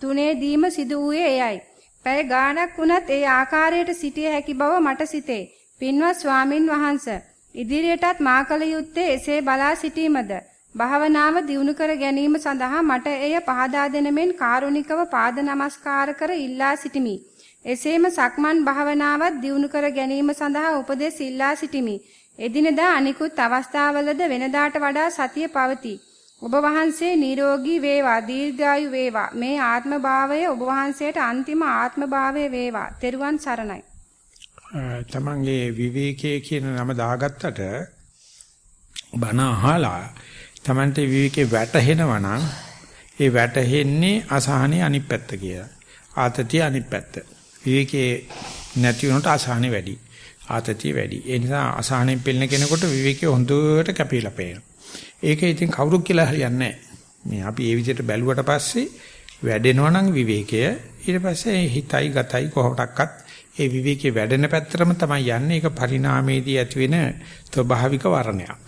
තුනේදීම සිදු වූයේ එයයි. පැය ගාණක් වුණත් ඒ ආකාරයට සිටිය හැකි බව මට සිතේ. පින්වත් ස්වාමින් වහන්සේ ඉදිරියටත් මා කල යුත්තේ එසේ බලා සිටීමද භාවනාව දියුණු කර ගැනීම සඳහා මට එය පහදා දෙන මෙන් කාරුණිකව පාද නමස්කාර කර ඉල්ලා සිටිමි. එසේම සක්මන් භාවනාවත් දියුණු කර ගැනීම සඳහා උපදෙස් ඉල්ලා සිටිමි. එදිනදා අනිකුත් අවස්ථාවලද වෙනදාට වඩා සතිය පවතී. ඔබ වහන්සේ නිරෝගී වේවා දීර්ඝායු වේවා මේ ආත්ම භාවය ඔබ වහන්සේට අන්තිම ආත්ම භාවය වේවා. තෙරුවන් සරණයි. තමන්ගේ විවේකයේ කියන නම දාගත්තට බණ අහලා තමන්ට විවේකේ වැටහෙනවා නම් ඒ වැටහෙන්නේ අසහනේ අනිත් පැත්ත කියලා. ආතතිය අනිත් පැත්ත. විවේකේ නැති වුණොත් අසහනේ වැඩි. ආතතිය වැඩි. ඒ නිසා අසහනේ පෙළෙන කෙනෙකුට විවේකේ හොඳට කැපිලා පේනවා. ඒක ඉතින් කවුරුත් කියලා හරියන්නේ මේ අපි ඒ විදිහට බැලුවට පස්සේ වැඩෙනවා නම් විවේකය ඊට පස්සේ හිතයි ගතයි කොහොටක්වත් ඒ විවේකයේ වැඩෙන පැත්තරම තමයි යන්නේ. ඒක පරිණාමයේදී ඇතිවෙන ස්වභාවික වර්ණයක්.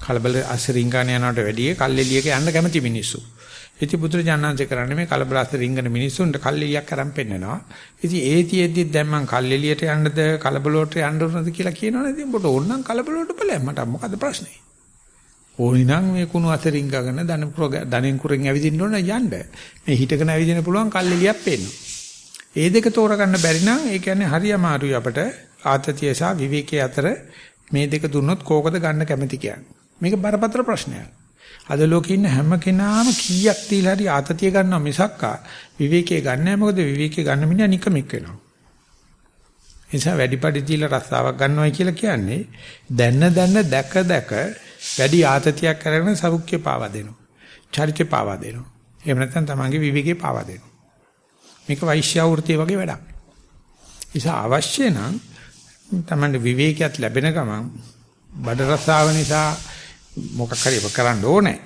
කලබල අසරින්ගාන යනවට වැඩිය කල්ෙලියක යන්න කැමති මිනිස්සු. ඉති පුදුරජානන්සේ කරන්නේ මේ කලබල අසරින්ගන මිනිස්සුන්ට කල්ෙලියක් කරන් පෙන්නනවා. ඉතින් ඒතියෙද්දි දැන් මං කල්ෙලියට යන්නද කලබල වලට යන්න ඕනද කියලා කියනවනේ. ඉතින් ඔබට ඕනනම් කලබල වලට බලන්න මට මොකද ප්‍රශ්නේ? ඕනිනම් මේ කුණු අතරින්ගගෙන දන දනෙන් කුරෙන් ඇවිදින්න ඕන යන්න. මේ හිටගෙන ඇවිදින්න පුළුවන් කල්ෙලියක් පේනවා. ඒ දෙක තෝරගන්න බැරි නම් ඒ කියන්නේ හරි අමාරුයි අපට ආතතිය සහ විවේකයේ අතර මේ දෙක දුන්නොත් කෝකද ගන්න කැමති කියන්නේ. මේක බරපතල ප්‍රශ්නයක්. අද ලෝකේ ඉන්න හැම කෙනාම කීයක් තියලා හරි ආතතිය ගන්නවා මිසක්කා විවේකයේ ගන්න නැහැ මොකද විවේකයේ ගන්න මිනිහා නිකමෙක් වෙනවා. නිසා වැඩිපඩි දීලා රස්සාවක් ගන්නවයි කියලා කියන්නේ දැන්න දැන්න දැක දැක වැඩි ආතතියක් කරගෙන සෞඛ්‍ය පාවා දෙනවා. චරිතය පාවා දෙනවා. එහෙම නැත්නම් තමන්ගේ විවේකේ පාවා දෙනවා. මේක වෛශ්‍යාවෘතිය වගේ වැඩක්. නිසා අවශ්‍ය නම් තමන්ගේ විවේකයක් ලැබෙන ගමන් බඩ රසාව නිසා මොකක් හරි කරන්න ඕනේ.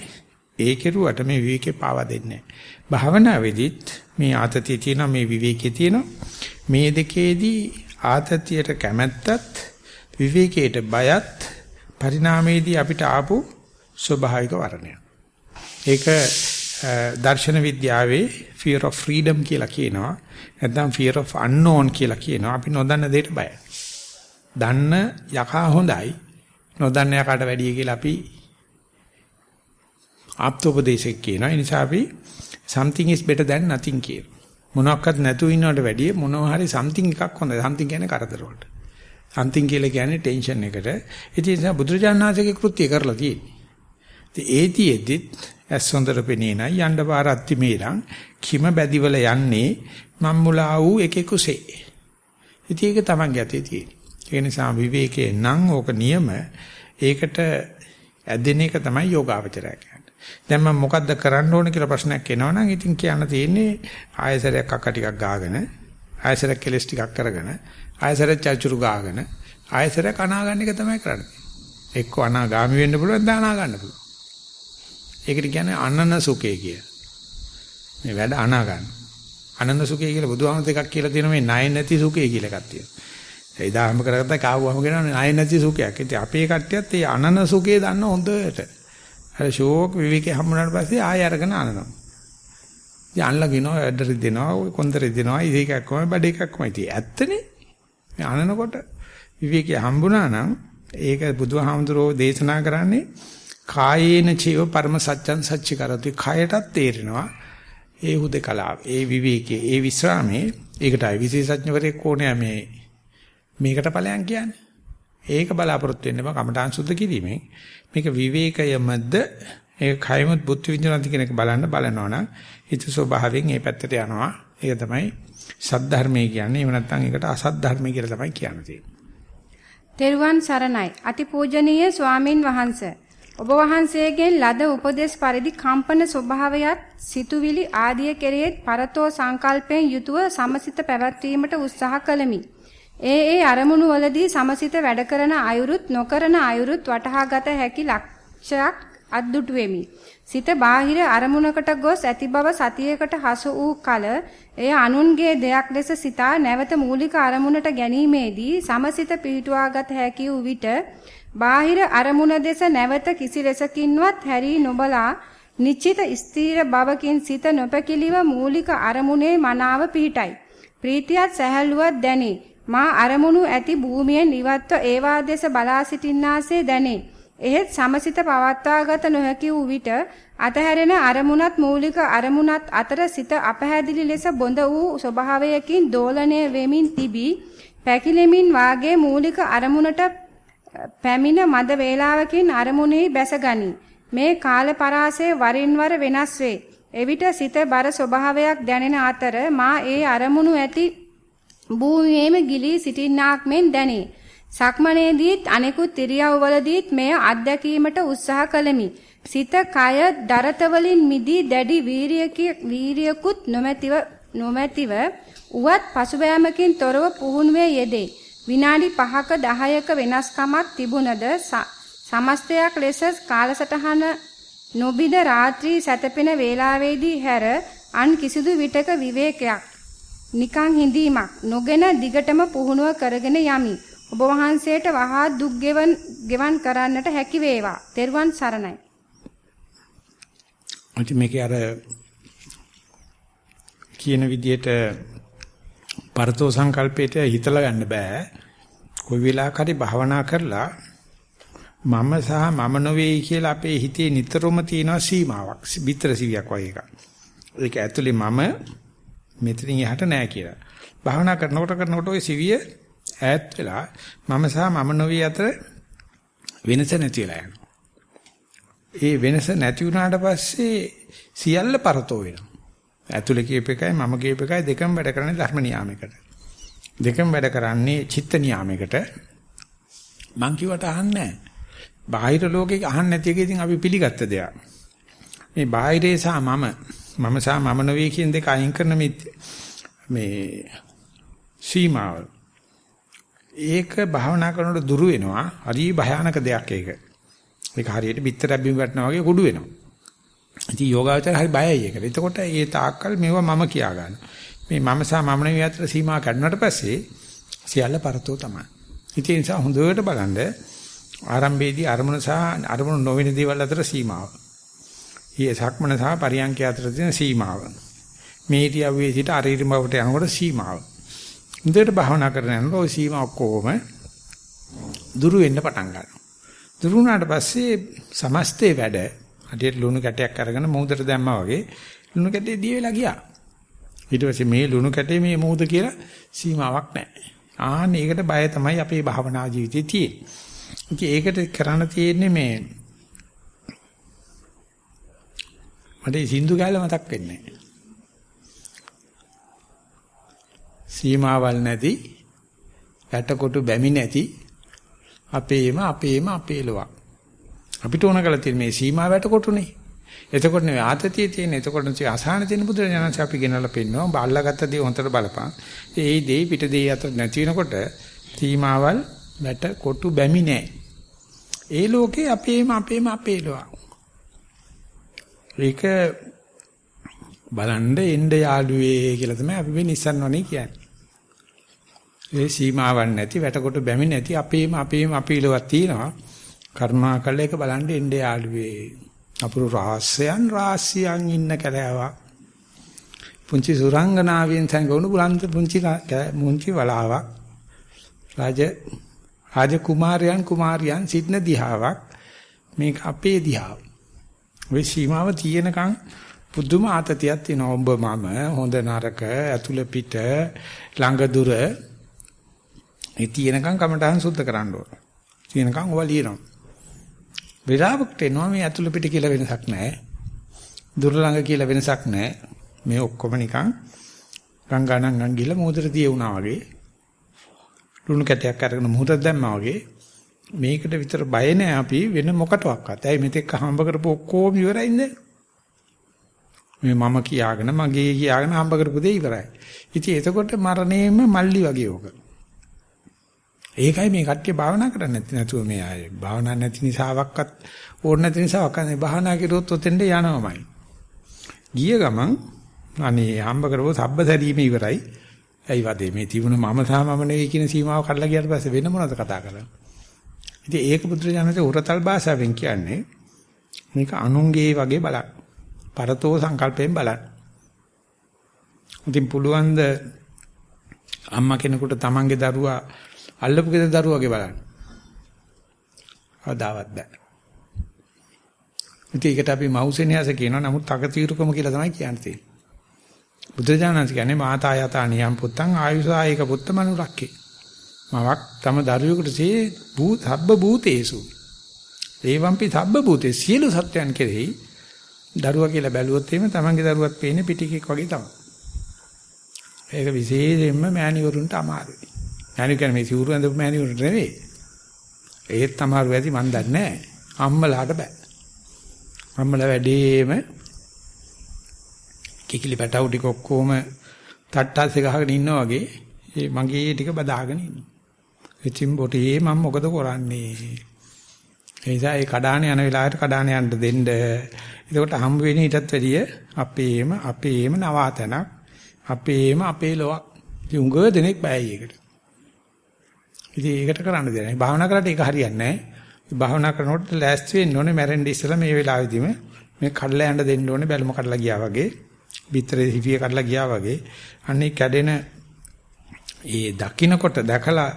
ඒ කෙරුවට මේ විවේකේ පාවා දෙන්නේ නැහැ. භාවනාවේදීත් මේ ආතතිය තියෙනවා මේ විවේකයේ තියෙනවා. මේ දෙකේදී ආතතියට කැමැත්තත් විවේකයට බයත් පරිණාමයේදී අපිට ආපු ස්වභාවික වර්ණයක්. ඒක දර්ශන විද්‍යාවේ fear of freedom කියලා කියනවා. නැත්නම් fear of unknown කියලා කියනවා. අපි නොදන්න දෙයට බයයි. දන්න යකා හොඳයි. නොදන්න යකාට වැඩිය කියලා අපි ආප්තෝපදේශයක් කියනවා. ඒ නිසා අපි something is better than nothing කියන. මොනවත් නැතුව ඉන්නවට වැඩිය මොනවා හරි something එකක් හොඳයි. something කියන්නේ කරදර වලට. something කියලා කියන්නේ ටෙන්ෂන් එකට. ඒ නිසා බුදුරජාණන් වහන්සේගේ කෘත්‍ය කරලා තියෙන්නේ. ඉතින් ඒතිෙදිත් ඇස් හොඳට පෙනේ නැයි යන්න පාර අත්ති මේලං කිම බැදිවල යන්නේ මම්මුලා වූ එකෙකුසේ. ඉතින් ඒක තමන්ගේ අතේ තියෙන්නේ. ඒ නිසා විවේකේ නම් ඕක නියම ඒකට ඇදෙන එක තමයි යෝගාවචරය කියන්නේ. දැන් මම මොකද්ද කරන්න ඕන කියලා ප්‍රශ්නයක් එනවනම් ඉතින් කියන්න තියෙන්නේ ආයසරයක් අක්ක ටිකක් ගාගෙන ආයසරයක් කෙලස් ටිකක් කරගෙන ආයසරයක් චර්චුරු ගාගෙන ආයසරයක් අනා ගන්න එක තමයි කරන්නේ. එක්ක අනාගාමි වෙන්න පුළුවන් දානා ගන්න පුළුවන්. ඒකට කියන්නේ අනන සුඛය කිය. මේ වැඩ අනා ගන්න. අනන සුඛය කියලා බුදුහාමුදුර දෙකක් කියලා තියෙනවා මේ ණය නැති සුඛය කියලා එකක් තියෙනවා. එදා හැම කරගත්තා කාවුවම කියනවා ණය නැති සුඛයක්. ඉතින් අපේ කට්ටියත් ඒ අනන සුඛය දන්න හොඳට. අර ෂෝක් විවිකේ හම්බුනාට පස්සේ ආය අරගෙන අනනවා. ඉතින් අල්ලා කියනවා වැඩ රිදෙනවා, කොන්ද රිදෙනවා, ඉතින් එකක්ම බඩ එකක්ම. ඉතින් ඇත්තනේ. මේ අනනකොට විවිකේ හම්බුනා නම් ඒක බුදුහාමුදුරෝ දේශනා කරන්නේ කායේන චේව පරම සත්‍යං සච්චි කරති. කයටත් තේරෙනවා ඒ හුදකලාව, ඒ විවේකයේ, ඒ විස්රාමයේ ඒකටයි විශේෂඥවරයෙක් ඕනේ මේ මේකට ඵලයන් කියන්නේ. ඒක බලාපොරොත්තු වෙන්න බා කමඨාන් සුද්ධ කිරීමෙන් මේක විවේකයමද ඒක කයමුත් බුද්ධ විඥානති කෙනෙක් බලන්න බලනවා නම් හිත ස්වභාවයෙන් මේ පැත්තට යනවා. ඒක තමයි සද්ධර්මයේ කියන්නේ. එහෙම නැත්නම් ඒකට අසත් ධර්මය කියලා තමයි කියන්නේ. තෙරුවන් සරණයි. අතිපූජනීය ස්වාමින් වහන්සේ. ඔබ වහන්සේගෙන් ලද උපදේශ පරිදි කම්පන ස්වභාවයත් සිතුවිලි ආදිය කෙරෙහිත් පරතෝ සංකල්පයෙන් යුතුව සමසිත පැවැත්වීමට උත්සාහ කළමි. ඒ ඒ අරමුණු වලදී සමසිත වැඩ කරන අයුරුත් නොකරන අයුරුත් වටහාගත හැකි ලක්ෂයක් අද්දුටු වෙමි. සිත බාහිර අරමුණකට ගොස් ඇති බව සතියකට හසු වූ කල එය අනුන්ගේ දෙයක් ලෙස සිතා නැවත මූලික අරමුණට ගැනීමේදී සමසිත පිහිටුවාගත හැකි වූ විට බාහිර අරමුණ දෙස නැවත කිසි ලෙසකින්වත් හැරී නොබලා නිශ්චිත ස්ථීර බවකින් සිත නොපැකිලිව මූලික අරමුණේ මනාව පිහිටයි. ප්‍රීතියත් සැහැල්ලුවක් දැනේ. මා අරමුණු ඇති භූමියෙන් ඉවත්ව ඒවා දෙස බලා සිටින්නාසේ දැනේ. එහෙත් සමසිත පවත්වාගත නොහැකි වූ විට අතහැරෙන අරමුණත් මූලික අරමුණත් අතර සිත අපහැදිලි ලෙස බොඳ වූ ස්වභාවයකින් දෝලණය වෙමින් තිබී පැකිලෙමින් වාගේ මූලික අරමුණට පැමිණ මද වේලාවකින් අරමුණෙහි බැසගනි. මේ කාල පරාසය වරින් වර වෙනස් වේ. එවිට සිත බර ස්වභාවයක් දැනෙන අතර මා ඒ අරමුණු ඇති භූමියේම ගිලී සිටින්නාක් මෙන් දැනේ. සක්මනේදීත් අනෙකුත් ඉරියව්වලදීත් මෙය අත්දැකීමට උත්සාහ කළෙමි. සිත කය දරත වලින් මිදී දැඩි වීරියකුත් නොමැතිව නොමැතිව උවත් පසුබෑමකින් තොරව පුහුණුවේ යෙදේ. විනාඩි 5ක 10ක වෙනස්කමක් තිබුණද සමස්තයක් ලෙස කාලසටහන නොබිද රාත්‍රී සැතපෙන වේලාවේදී හැර අන් කිසිදු විටක විවේකයක් නිකං හිඳීමක් නොගෙන දිගටම පුහුණුව කරගෙන යමි. ඔබ වහන්සේට වහා දුක් ගෙවන් ගෙවන් කරන්නට හැකි වේවා. තෙරුවන් සරණයි. අන්ති මේකේ අර කියන විදිහට පරතෝ සංකල්පයට හිතලා ගන්න බෑ. කොයි වෙලාවක හරි භවනා කරලා මම සහ මම නොවේයි කියලා අපේ හිතේ නිතරම තියෙන සීමාවක්. විතර සිවියක් වගේ එකක්. ඒක ඇතුලේ මම මෙතනින් එහාට නෑ කියලා. භවනා කරනකොට කරනකොට ওই සිවිය ඈත් වෙලා මම සහ මම නොවි අතර වෙනස නැති වෙලා යනවා. ඒ වෙනස නැති වුණාට පස්සේ සියල්ල පරතෝ වෙනවා. ඇතුලේ කියප එකයි මම කියප එකයි දෙකම වැඩ කරන්නේ ධර්ම නියාමයකට. දෙකම වැඩ කරන්නේ චිත්ත නියාමයකට. මං කිව්වට අහන්නේ නැහැ. බාහිර ලෝකෙක අහන්නේ නැති එක ඉතින් අපි පිළිගත්ත දෙයක්. මේ බාහිරේ සහ මම මම සහ මම නොවේ කියන දෙක අයින් කරන මේ මේ සීමාව ඒක භාවනා කරනකොට දුරු වෙනවා හරි භයානක දෙයක් ඒක ඒක හරියට පිටර බිම් වටනවා වගේ කුඩු වෙනවා ඉතින් යෝගාවචර හරි බයයි ඒකට එතකොට ඒ තාක්කල් මේවා මම කියා ගන්න මේ මම සහ මම නෙවෙයි අතර සීමා කඩනට පස්සේ සියල්ල පරතෝ තමයි ඉතින් ඒ නිසා හොඳට බලන්න ආරම්භයේදී අරමුණ සහ අරමුණ නොවන දේවල් අතර සීමාව ඊයේ සක්මන සහ පරියන්ක අතර තියෙන සීමාව. මේ ඉරියව්වේ සිට අරීරිම බවට යනකොට සීමාව. හොඳට භාවනා කරන යනකොට ওই සීමා ඔක්කොම දුරු වෙන්න පටන් ගන්නවා. දුරු වුණාට පස්සේ සමස්තේ වැඩ හදිහට ලුණු කැටයක් අරගෙන මූදට දැම්මා වගේ ලුණු කැටේ දිය වෙලා ගියා. ඊට පස්සේ මේ ලුණු කැටේ මේ මූද කියලා සීමාවක් නැහැ. ආන්න ඒකට බය තමයි අපේ භාවනා ජීවිතේ තියෙන්නේ. ඒකට කරන්න තියෙන්නේ මේ මට සින්දු කාලේ මතක් වෙන්නේ සීමාවල් නැති යටකොටු බැමි නැති අපේම අපේම අපේ ලොවක් අපිට ඕන කරලා තියෙන මේ සීමා වැටකොටුනේ එතකොට නෙවෙයි ආතතිය තියෙන එතකොට නෙවෙයි අසහන තියෙන බුදුරජාණන් අපි ගෙනල්ලා පෙන්නනවා. බාල්ලාගත්ත දේ හොන්තට බලපන්. ඒ දේ පිට දේ අතර නැති වෙනකොට සීමාවල් වැටකොටු බැමි නැහැ ඒ ලෝකේ අපේම අපේම අපේ ලොවක් ඒක බලන්න එන්න යාළුවේ කියලා තමයි අපි මේ නිස්සන්වනේ කියන්නේ. ඒ සීමාවක් නැති වැටකොට බැමි නැති අපේම අපේම අපීලවක් තියෙනවා. කර්මාකල එක බලන්න එන්න යාළුවේ. අපුරු රහස්‍යයන් රාශියන් ඉන්න කලාවක්. පුංචි සුරංගනාවෙන් සංගවුණු බුලන්ත පුංචි මුංචි වලාවක්. රාජ රාජ කුමාරයන් කුමාරියන් සිටන දිහාවක්. මේක අපේ දිහාව. ওই සීමාව තියෙනකන් පුදුම ආතතියක් තියෙනවා. ඔබ මම හොඳ නරක ඇතුළ පිට ළඟ දුර ඒ තියෙනකන් කමටහන් සුද්ධ කරන්න ඕන. තියෙනකන් ඔවා ලියනවා. විරාවකට එනවා මේ ඇතුළ පිට කියලා වෙනසක් නැහැ. දුර ළඟ කියලා වෙනසක් නැහැ. මේ ඔක්කොම නිකන් ගංගානම් ගිහලා මොහොතට තිය වුණා වගේ. ලුණු කැටයක් අරගෙන මොහොතක් දැම්මා වගේ මේකට විතර බය නැහැ අපි වෙන මොකටවත්. ඇයි මෙතෙක් හම්බ කරපු ඔක්කොම ඉවරයිද? මේ මම කියාගෙන මගේ කියාගෙන හම්බ කරපු දේ ඉවරයි. ඉතින් එතකොට මරණයම මල්ලි වගේ ඕක. ඒකයි මේ කට්ටිය භාවනා කරන්නේ නැති නැතුව මේ අය භාවනා නැති නිසාවක්වත් ඕන නැති නිසාවක් නැහැ. භාවනා කිරුවොත් ඔතෙන්ද යනවමයි. ගිය ගමන් අනේ හම්බ කරපුව සබ්බ සැරීම ඉවරයි. ඇයි වදේ මේ තිබුණ මම සහ මම නෙවෙයි කියන සීමාව කඩලා ගියාට පස්සේ වෙන මොනවද කතා කරන්නේ? ඉතින් ඒක බුදුරජාණන්සේ උරතල් භාෂාවෙන් කියන්නේ මේක අනුන්ගේ වගේ බලන්න. පරතෝ සංකල්පයෙන් බලන්න. ඉතින් පුළුවන් ද අම්මා කෙනෙකුට තමන්ගේ දරුවා අල්ලපු ගෙදර දරුවා වගේ බලන්න. අවදාවත් බෑ. ඉතින් ඒකට අපි මෞසෙනියස කියනවා නමුත් අකතීරුකම කියලා තමයි කියන්නේ. බුදුරජාණන් කියන්නේ මාතා යතා නියම් පුත්තං ආයුසායක පුත්ත මනුරක්කේ. මවක් තම දරුවෙකුට සේ භූත සබ්බ භූතේසු. ඒවම්පි සබ්බ භූතේ සියලු සත්‍යයන් කෙරෙහි දරුවා කියලා බැලුවොත් එහෙම තමන්ගේ දරුවත් පේන්නේ පිටිකෙක් වගේ තමයි. ඒක විශේෂයෙන්ම මෑණිවරුන්ට අමාරුයි. මෑණිව කියන්නේ මේ සිවුරු ඇඳපු මෑණිවරුන්ට නෙවෙයි. ඒත් අමාරු ඇති මන් දන්නේ නැහැ. අම්මලාට බෑ. අම්මලා වැඩේම කිකිලි පැටවු ටික ඔක්කොම තට්ටාසේ ගහගෙන ඉන්නා වගේ ඒ මගේ ටික බදාගෙන ඉන්නවා. ඉතින් බොටේ මම මොකද කරන්නේ? ඒ නිසා ඒ කඩාන යන වෙලාවට කඩාන යන්න දෙන්න. එතකොට හම්බ වෙන්නේ ඊටත් වැඩිය අපේම අපේම නවාතනක් අපේම අපේ ලොවක්. ඉතින් උඟ දෙනෙක් බයයි ඒකට. ඉතින් ඒකට කරන්න දෙන්නේ. භාවනා කරලා ඒක හරියන්නේ නැහැ. භාවනා කරනකොට ලෑස්ති වෙන්න ඕනේ මැරෙන්න ඉස්සෙල්ලා මේ වෙලාවෙදිම මේ කඩලා යන්න දෙන්න ඕනේ බැලුම කඩලා ගියා වගේ. පිටරේ හිවිය කඩලා ගියා වගේ. අන්නේ කැඩෙන ඒ දකින්නකොට දැකලා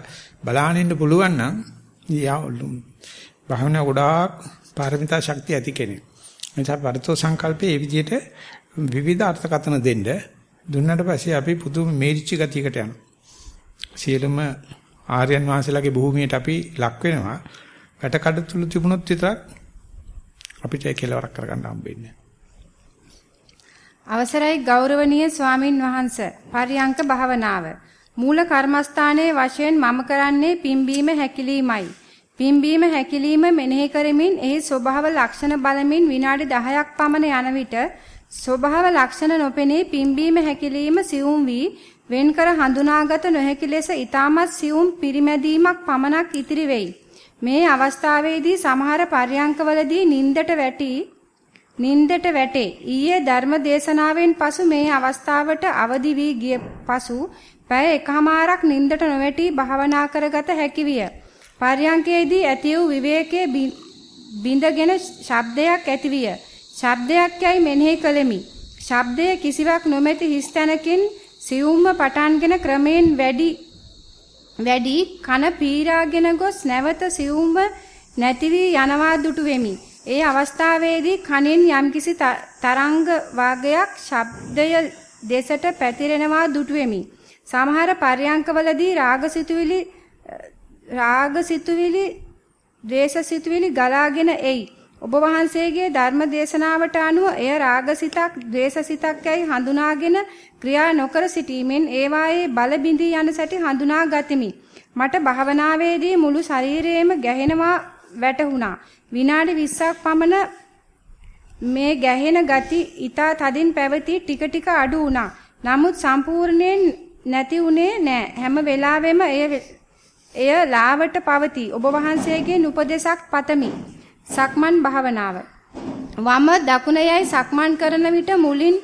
බලාගෙන ඉන්න පුළුවන් නම් භාවනා ගොඩාක් පාරමිතා ශක්තිය ඇති කෙනෙක්. එනිසා පරතෝ සංකල්පයේ මේ විදිහට විවිධ අර්ථකථන දෙන්න දුන්නට පස්සේ අපි පුදුම මේරිච්ච ගතියකට යනවා. සියලුම ආර්යයන් වහන්සේලාගේ භූමියට අපි ලක් වෙනවා. වැටකඩ තුල තිබුණොත් විතරක් අපිට ඒ කෙලවරක් කරගන්න හම්බෙන්නේ අවසරයි ගෞරවනීය ස්වාමින් වහන්සේ පරියංක භාවනාව මූල කර්මස්ථානයේ වශයෙන් මම කරන්නේ පිම්බීම හැකිලීමයි. පිම්බීම හැකිලිම මෙනෙහි කරමින් එහි ස්වභාව ලක්ෂණ බලමින් විනාඩි 10ක් පමණ යන විට ස්වභාව ලක්ෂණ නොපෙනී පිම්බීම හැකිලිම සියුම් වී වෙන්කර හඳුනාගත නොහැකි ලෙස ඊටමත් සියුම් පිරිමැදීමක් පමණක් ඉතිරි වෙයි. මේ අවස්ථාවේදී සමහර පර්යංකවලදී නින්දට වැටි නින්දට වැටේ. ඊයේ ධර්ම දේශනාවෙන් පසු මේ අවස්ථාවට අවදි වී ගිය පසු පැය එකහමාරක් නින්දට නොවැටි භාවනා කරගත හැකි විය. පර්යංකයේදී ඇති වූ විවේකයේ බිඳගෙන ශබ්දයක් ඇතිවිය. ශබ්දයක් යයි මෙනෙහි කළෙමි. ශබ්දය කිසිවක් නොමැති හිස් තැනකින් සියුම්ව පටන්ගෙන ක්‍රමයෙන් වැඩි වැඩි කන පීරාගෙන ගොස් නැවත සියුම්ව නැති වී යනවා දුටු වෙමි. ඒ අවස්ථාවේදී කනෙන් යම්කිසි තරංග වාගයක් ශබ්දය දෙසට පැතිරෙනවා දුටු වෙමි. සමහර පර්යංකවලදී රාගසිතුවිලි රාගසිතුවිලි ද්වේෂසිතුවිලි ගලාගෙන එයි. ඔබ වහන්සේගේ ධර්ම දේශනාවට අනුව එය රාගසිතක් ද්වේෂසිතක් යයි හඳුනාගෙන ක්‍රියා නොකර සිටීමෙන් ඒවායේ බල බිඳී යන සැටි හඳුනා ගතිමි. මට භාවනාවේදී මුළු ශරීරයේම ගැහෙනවා වැටහුණා. විනාඩි 20ක් පමණ මේ ගැහෙන ගති ඊතා තදින් පැවති ටික ටික අඩු වුණා. නමුත් සම්පූර්ණයෙන් නැති උනේ නෑ. හැම වෙලාවෙම එය එය ලාවට පවතී. ඔබ වහන්සේගේ උපදේශක් පතමි. සක්මන් භාවනාව. වම දකුණ යයි සක්මන් කරන විට මුලින්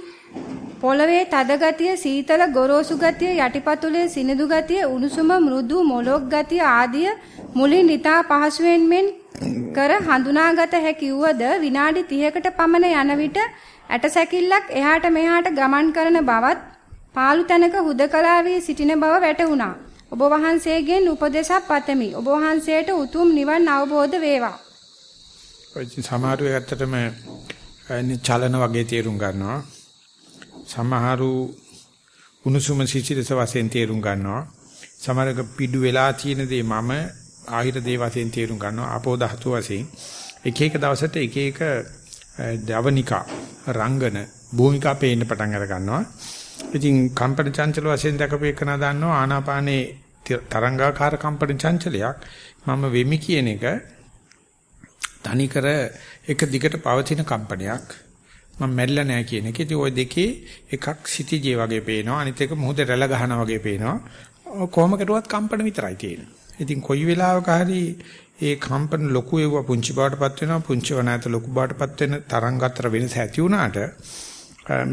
පොළවේ තද ගතිය, සීතල ගොරෝසු ගතිය, යටිපතුලේ සිනිඳු ගතිය, උණුසුම මෘදු මොලොක් ගතිය ආදිය මුලින් ඊතා පහසුවෙන් මෙන් කර හඳුනාගත හැකි වුවද විනාඩි 30කට පමණ යන විට ඇටසැකිල්ලක් එහාට මෙහාට ගමන් කරන බවත් පාළු තැනක හුදකලා වී සිටින බව වැටහුණා. ඔබ වහන්සේගෙන් උපදේශක් පතමි. ඔබ වහන්සේට උතුම් නිවන් අවබෝධ වේවා. ඔය සමහරු ඇත්තටම චලන වගේ තේරුම් ගන්නවා. සමහරු උණුසුම සිසිලස වශයෙන් තේරුම් ගන්නවා. සමහරක පිඩු වෙලා තියෙන දේ මම ආහිර දේ වශයෙන් තේරුම් ගන්නවා. අපෝ ධාතු වශයෙන් එක එක දවසට එක එක දවනිකා රංගන භූමිකා පේන්න පටන් අර ගන්නවා. ඉතින් කම්පන චංචල වශයෙන් දැකපේකන දන්නවා ආනාපානේ තරංගාකාර කම්පන චංචලයක් මම වෙමි කියන එක තනිකර එක දිගට පවතින කම්පනයක් මම මැරිලා නැහැ කියන එක. ඉතින් ওই දෙකේ එකක් සිටිජේ වගේ පේනවා අනිත් එක මොහොතේ රැළ ගහනවා වගේ පේනවා. කොහොම කරුවත් කම්පන විතරයි තියෙන්නේ. ඉතින් කොයි වෙලාවක හරි ඒ කම්පන ලොකු ඒවා පුංචි බවටපත් වෙනවා පුංචිව නැත ලොකු බවටපත් වෙන තරංග අතර වෙනස ඇති වුණාට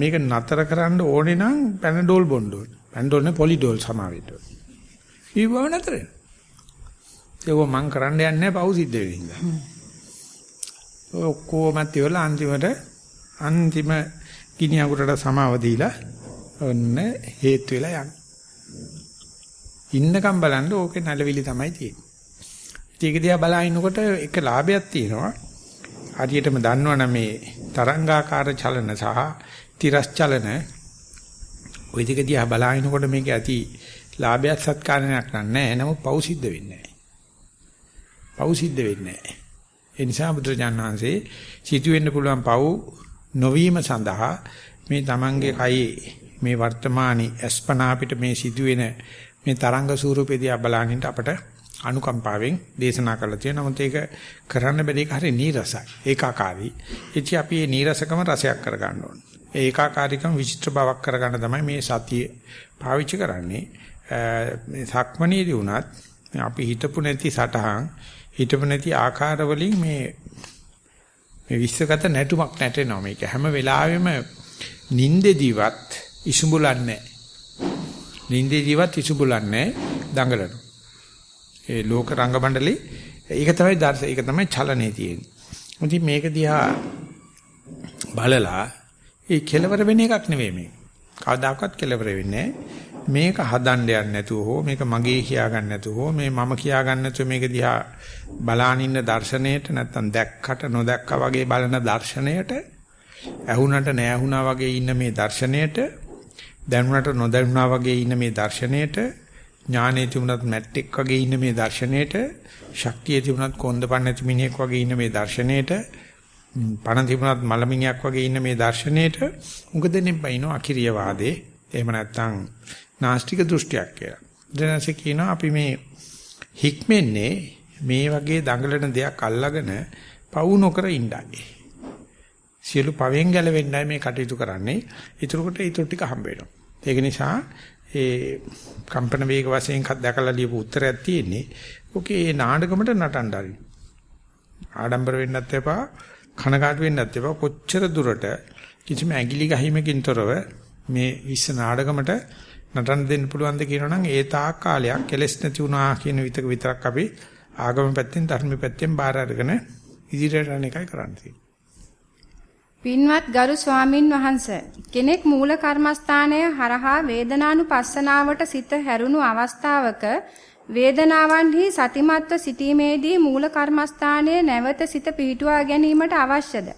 මේක නතර කරන්න ඕනේ නම් පැනඩෝල් බොන්න ඕනේ. පැනඩෝල් නේ පොලිඩෝල් සමාවෙන්න ඕනේ. ඊවව නතර වෙනවා. ඒක මං කරන්න යන්නේ නැහැ පව් සිද්ධ වෙන්නේ. ඔය ඔක්කොම තියලා අන්තිමට අන්තිම ගිනි අඟුරට සමාව දීලා ඔන්න හේතු වෙලා යන්න. ඉන්නකම් බලන්න ඕකේ නැලවිලි තමයි තියෙන්නේ. ඒක දිහා බලනකොට එක ලාභයක් තියෙනවා. හරියටම දන්නවනම් මේ තරංගාකාර චලන සහ තිරස් චලන ওই දෙක දිහා බලනකොට මේක ඇති ලාභයක් සත්කාරණයක් නැහැ. නමුත් පව් සිද්ධ වෙන්නේ නැහැ. පව් සිද්ධ වෙන්නේ නැහැ. ඒ නිසා බුදුරජාණන් වහන්සේ සිටු වෙන්න පුළුවන් පව් නොවීම සඳහා මේ Tamange කයේ මේ වර්තමානයේ අස්පනා අපිට මේ සිදුවෙන මේ තරංග ස්වරූපෙදී බලනින්න අපට අනුකම්පාවෙන් දේශනා කරලා තියෙනවා. නමුත් ඒක කරන්න බැරි එක හරිය නීරසයි. ඒකාකාරී. එචි අපි මේ නීරසකම රසයක් කරගන්න ඕනේ. ඒ ඒකාකාරීකම විචිත්‍ර බවක් කරගන්න තමයි මේ සතිය පාවිච්චි කරන්නේ. මේ සක්මණේදී වුණත් අපි හිතපු නැති සටහන් හිතපු නැති ආකාර වලින් මේ මේ විශ්වගත නැටුමක් නැටෙනවා. මේක හැම වෙලාවෙම නින්දෙදිවත් ඉසුඹුලන්නේ නින්දෙදිවත් ඉසුඹුලන්නේ දඟලන. ඒ ලෝක රංගමණ්ඩලේ ඒක තමයි දර්ශ ඒක තමයි චලනේ තියෙන්නේ. ඉතින් මේක දිහා බලලා ඒ කෙලවර වෙන එකක් නෙවෙයි මේ කවදාකවත් කෙලවර වෙන්නේ මේක හදන්න යන්නේ නැතුව හෝ මේක මගේ කියා ගන්න නැතුව හෝ මේ මම කියා ගන්න නැතුව මේක දිහා බලාන ඉන්න දර්ශනයට නැත්තම් දැක්කට නොදැක්කා වගේ බලන දර්ශනයට ඇහුණට නැහැ වගේ ඉන්න මේ දර්ශනයට දැනුණට නොදැනුණා වගේ ඉන්න මේ දර්ශනයට ඥානෙ තිබුණත් මැට්ටෙක් වගේ ඉන්න මේ දර්ශනයට ශක්තිය තිබුණත් කොන්දපන් නැති මිනිහෙක් වගේ ඉන්න මේ දර්ශනයට පණ තිබුණත් මලමිණියක් වගේ ඉන්න මේ දර්ශනයට උඟ දෙන්නේ බයිනෝ අකිරිය වාදේ එහෙම නැත්නම් නාස්තික දෘෂ්ටියක් කියලා. දැනසේ කියනවා අපි මේ හික්මෙන්නේ මේ වගේ දඟලන දෙයක් අල්ලාගෙන පවු නොකර ඉන්නයි. සියලු පවෙන් ගැලවෙන්නයි මේ කටයුතු කරන්නේ. ඊටුරකට ඊටු ටික හම්බ වෙනවා. ඒක නිසා ඒ කම්පන වේග වශයෙන් දැකලා ලියපු උත්තරයක් තියෙන්නේ. ඔකේ මේ නාඩගමට නටන්න ආරි. ආඩම්බර වෙන්නත් එපා, කනකාටු වෙන්නත් එපා. කොච්චර දුරට කිසිම ඇඟිලි ගහීමකින් තොරව මේ විශ්ව නාඩගමට නටන්න දෙන්න පුළුවන්ද කියනවනම් ඒ තාක් කාලයක් කෙලස් නැති වුණා කියන විතක විතරක් අපි ආගම පැත්තෙන් ධර්ම පැත්තෙන් බාර අරගෙන ඉදිරියට යන එකයි කරන්න තියෙන්නේ. පින්වත් ගරු ස්වාමින් වහන්සේ කෙනෙක් මූල කර්මස්ථානය හරහා වේදනානුපස්සනාවට සිත හැරුණු අවස්ථාවක වේදනාවන්හි සතිමත්ව සිටීමේදී මූල කර්මස්ථානයේ නැවත සිත පිහිටුවා ගැනීමට අවශ්‍යද?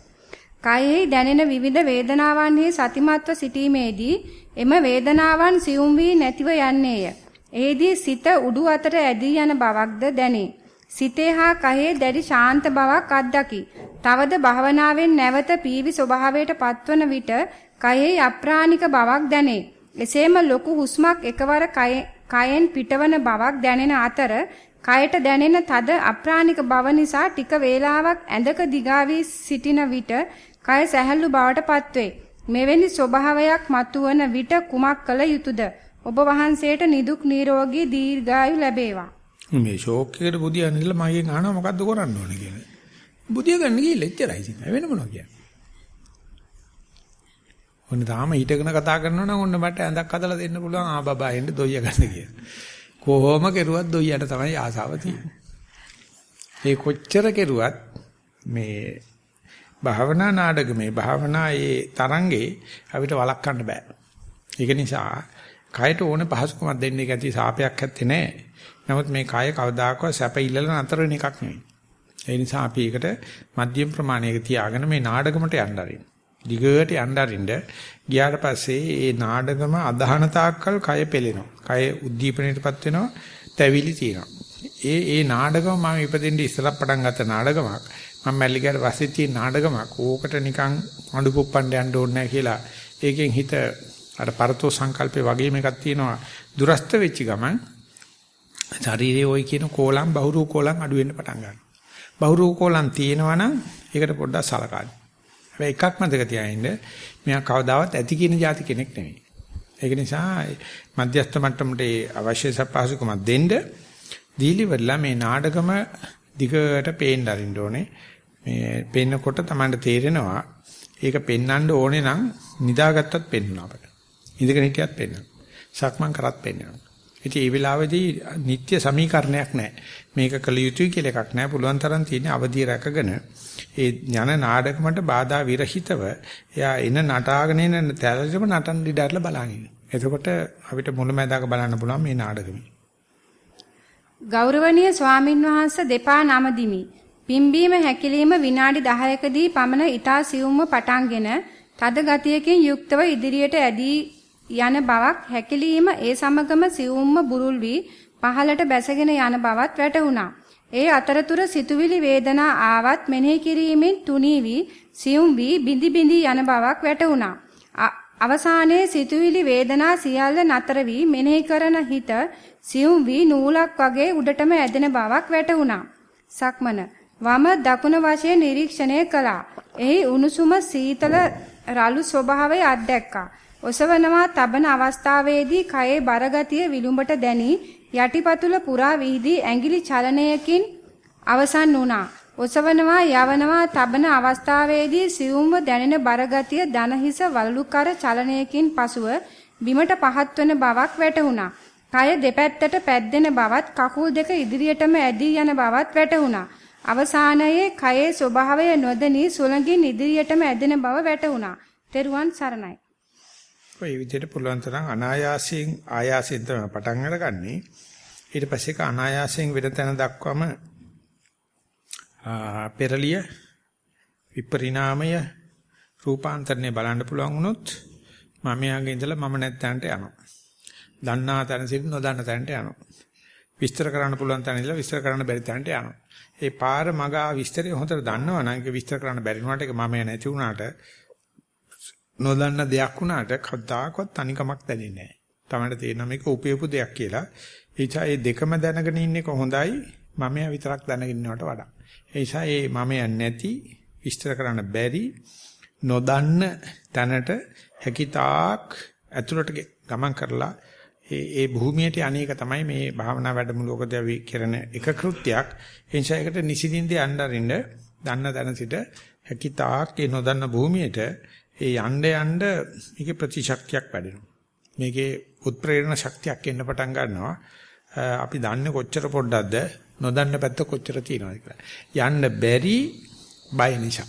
කයෙහි දැනෙන විවිධ වේදනාවන්හි සතිමත්ව සිටීමේදී එම වේදනාවන් සියුම් වී නැතිව යන්නේය. එෙහිදී සිත උඩු අතට ඇදී යන බවක්ද දැනේ. සිතේ හා කයෙහි දැඩි ශාන්ත බවක් අත්දකි. තවද භාවනාවෙන් නැවත පීවි ස්වභාවයට පත්වන විට කයෙහි අප්‍රාණික බවක් දැනේ. එසේම ලොකු හුස්මක් එකවර කයෙන් පිටවන බවක් දැනෙන අතර කයට දැනෙන තද අප්‍රාණික බව නිසා ටික වේලාවක් ඇඳක දිගා වී සිටින විට කය සැහැල්ලු බවට පත්වේ. මෙවැනි ස්වභාවයක් මතුවන විට කුමක් කළ යුතුද? ඔබ වහන්සේට නිදුක් නිරෝගී දීර්ඝායු ලැබේවා. මේ ෂෝක් එකට බුදියන් ඉල්ල මගෙන් අහනවා මොකද්ද කරන්න ඕනේ කියලා. බුදිය ගන්න ගිහලා එච්චරයි ඉතින්. වෙන මොනවා කියන්නේ. ඔන්න තාම හිටගෙන කතා කරනවා නම් ඔන්න මට ඇඳක් හදලා දෙන්න පුළුවන් ආ බබා එන්න දොයිය ගන්න කියලා. කොහොම කෙරුවත් දොයියට තමයි ආසාව තියෙන්නේ. ඒ කොච්චර කෙරුවත් මේ භාවනා නාඩගමේ භාවනා ඒ තරංගේ අපිට වළක්වන්න බෑ. ඒක නිසා කයට ඕන පහසුකමක් දෙන්න එක ඇති සාපයක් ඇත්තේ නැහැ. නමුත් මේ කය කවදාකවත් සැප ඉල්ලලා නතර වෙන එකක් නෙවෙයි. ඒ නිසා අපි ඒකට මධ්‍යම ප්‍රමාණයක තියාගෙන මේ නාඩගමට යන්න ආරින්න. දිගට යන්න ආරින්න ගියාට පස්සේ මේ නාඩගම අදහන තාක්කල් කය පෙලෙනවා. කය උද්දීපනයටපත් වෙනවා, තැවිලි තියෙනවා. ඒ ඒ නාඩගම මම ඉපදෙන්න ඉස්සලා පටන් ගත්ත නාඩගමක්. මම මැල්ලි ගියාට පස්සේ තියෙන නාඩගමක්. ඕකට නිකන් අඬු පුප්පන්න යන්න ඕනේ නැහැ කියලා. ඒකෙන් හිත අර පරතෝ සංකල්පේ වගේම එකක් තියෙනවා. දුරස්ත වෙච්ච ගමන් ශරීරයේ ওই කියන කෝලම් බහුරු කෝලම් අඩු වෙන්න පටන් ගන්නවා. බහුරු කෝලම් තියෙනවා නම් ඒකට පොඩ්ඩක් සලකන්න. හැබැයි එකක් මතක තියාගන්න මෙයා කවදාවත් ඇති කියන જાති කෙනෙක් නෙමෙයි. ඒක නිසා මධ්‍යස්ථ මට්ටමට අවශ්‍ය සපහසුකමක් දෙන්න දීලිවලා මේ නාඩගම දිගට පේන්න අරින්න ඕනේ. මේ පේනකොට තමයි තේරෙනවා ඒක පෙන්වන්න ඕනේ නම් නිදාගත්තත් පෙන්වනවා අපට. ඉඳගෙන හිටියත් පෙන්වනවා. සක්මන් කරත් පෙන්වනවා. ඉතින් මේ වෙලාවේදී නිත්‍ය සමීකරණයක් නැහැ. මේක කළ යුතුයි කියලා එකක් නැහැ. පුළුවන් තරම් තියෙන අවධිය රැකගෙන ඒ යන නාඩගමට බාධා විරහිතව එයා එන නටාගෙන එන තැලෙම නටන දිඩarලා බලනින්න. එතකොට අපිට මුලැමැදාක බලන්න පුළුවන් මේ නාඩගමේ. ගෞරවනීය ස්වාමින් වහන්සේ දෙපා නමදිමි. පිම්බීම හැකිලිම විනාඩි 10කදී පමණ ඊතා සියුම්ව පටන්ගෙන තද ගතියකින් යුක්තව ඉදිරියට ඇදී යන බවක් හැකිලිම ඒ සමගම සියුම්ම බුරුල් වී පහළට බැසගෙන යන බවත් වැටහුණා. ඒ අතරතුර සිතුවිලි වේදනා ආවත් මෙනෙහි කිරීමෙන් තුනී වී සියුම් වී බිඳි බිඳි යන බවක් වැටහුණා. අවසානයේ සිතුවිලි වේදනා සියල්ල නතර වී මෙනෙහි කරන හිත සියුම් වී නූලක් වගේ උඩටම ඇදෙන බවක් වැටහුණා. සක්මන වම දකුණ වශයෙන් නිරීක්ෂණය කළා. එහි උණුසුම සීතල රළු ස්වභාවය අත්දැක්කා. ඔසවනවා තබන අවස්ථාවේදී කයේ බරගතිය විලුඹට දැනි යටිපතුල පුරා විහිදී ඇඟිලි චලනයකින් අවසන් වුණා. ඔසවනවා යවනවා තබන අවස්ථාවේදී සියුම්ව දැනෙන බරගතිය දනහිස වලලුකර චලනයකින් පසුව බිමට පහත් වන බවක් වැටහුණා. කය දෙපැත්තට පැද්දෙන බවත් කකුල් දෙක ඉදිරියටම ඇදී යන බවත් වැටහුණා. අවසානයේ කයේ ස්වභාවය නොදැනී සුළඟින් ඉදිරියටම ඇදෙන බව වැටහුණා. තෙරුවන් සරණයි. ඔය විදිහට පුළුවන් තරම් අනායාසයෙන් ආයාසයෙන් තමයි පටන් අරගන්නේ. ඊට පස්සේ ඒක අනායාසයෙන් වෙන තැන දක්වාම පෙරලිය විපරිණාමය රූපාන්තරණය බලන්න පුළුවන් වුණොත් මම යාගේ ඉඳලා මම නැත්තන්ට යනවා. දන්නා තැන සිට නොදන්න තැනට යනවා. විස්තර කරන්න පුළුවන් තැන ඉඳලා විස්තර කරන්න බැරි තැනට යනවා. ඒ පාර මග විස්තරය හොඳට දන්නවනම් ඒක විස්තර කරන්න බැරි වුණාට ඒක මම නැති වුණාට නොදන්න දෙයක් වුණාට කවදාකවත් තනිකමක් දැනෙන්නේ නැහැ. තමයි තේරෙනවා මේක උපයපු දෙයක් කියලා. එචා මේ දෙකම දැනගෙන ඉන්නේ කොහොඳයි මමයා විතරක් දැනගෙන ඉන්නවට වඩා. ඒ නිසා මේ මමයා නැති විස්තර කරන්න බැරි නොදන්න තැනට හැකිතාක් ඇතුළට ගමන් කරලා ඒ ඒ භූමියට අනේක තමයි මේ භාවනා වැඩමුළුවකදී අපි කරන එක කෘත්‍යයක්. ඒ නිසා ඒකට නිසින්ින්ද යන්නරින්න දන්න දැන සිට හැකිතාක් ඒ නොදන්න භූමියට ඒ යන්න යන්න මේකේ ප්‍රතිශක්තියක් වැඩෙනවා. මේකේ උත්ප්‍රේරණ ශක්තියක් එන්න පටන් ගන්නවා. අපි දන්නේ කොච්චර පොඩ්ඩක්ද නොදන්න පැත්ත කොච්චර තියෙනවද කියලා. යන්න බැරි බය නිසා.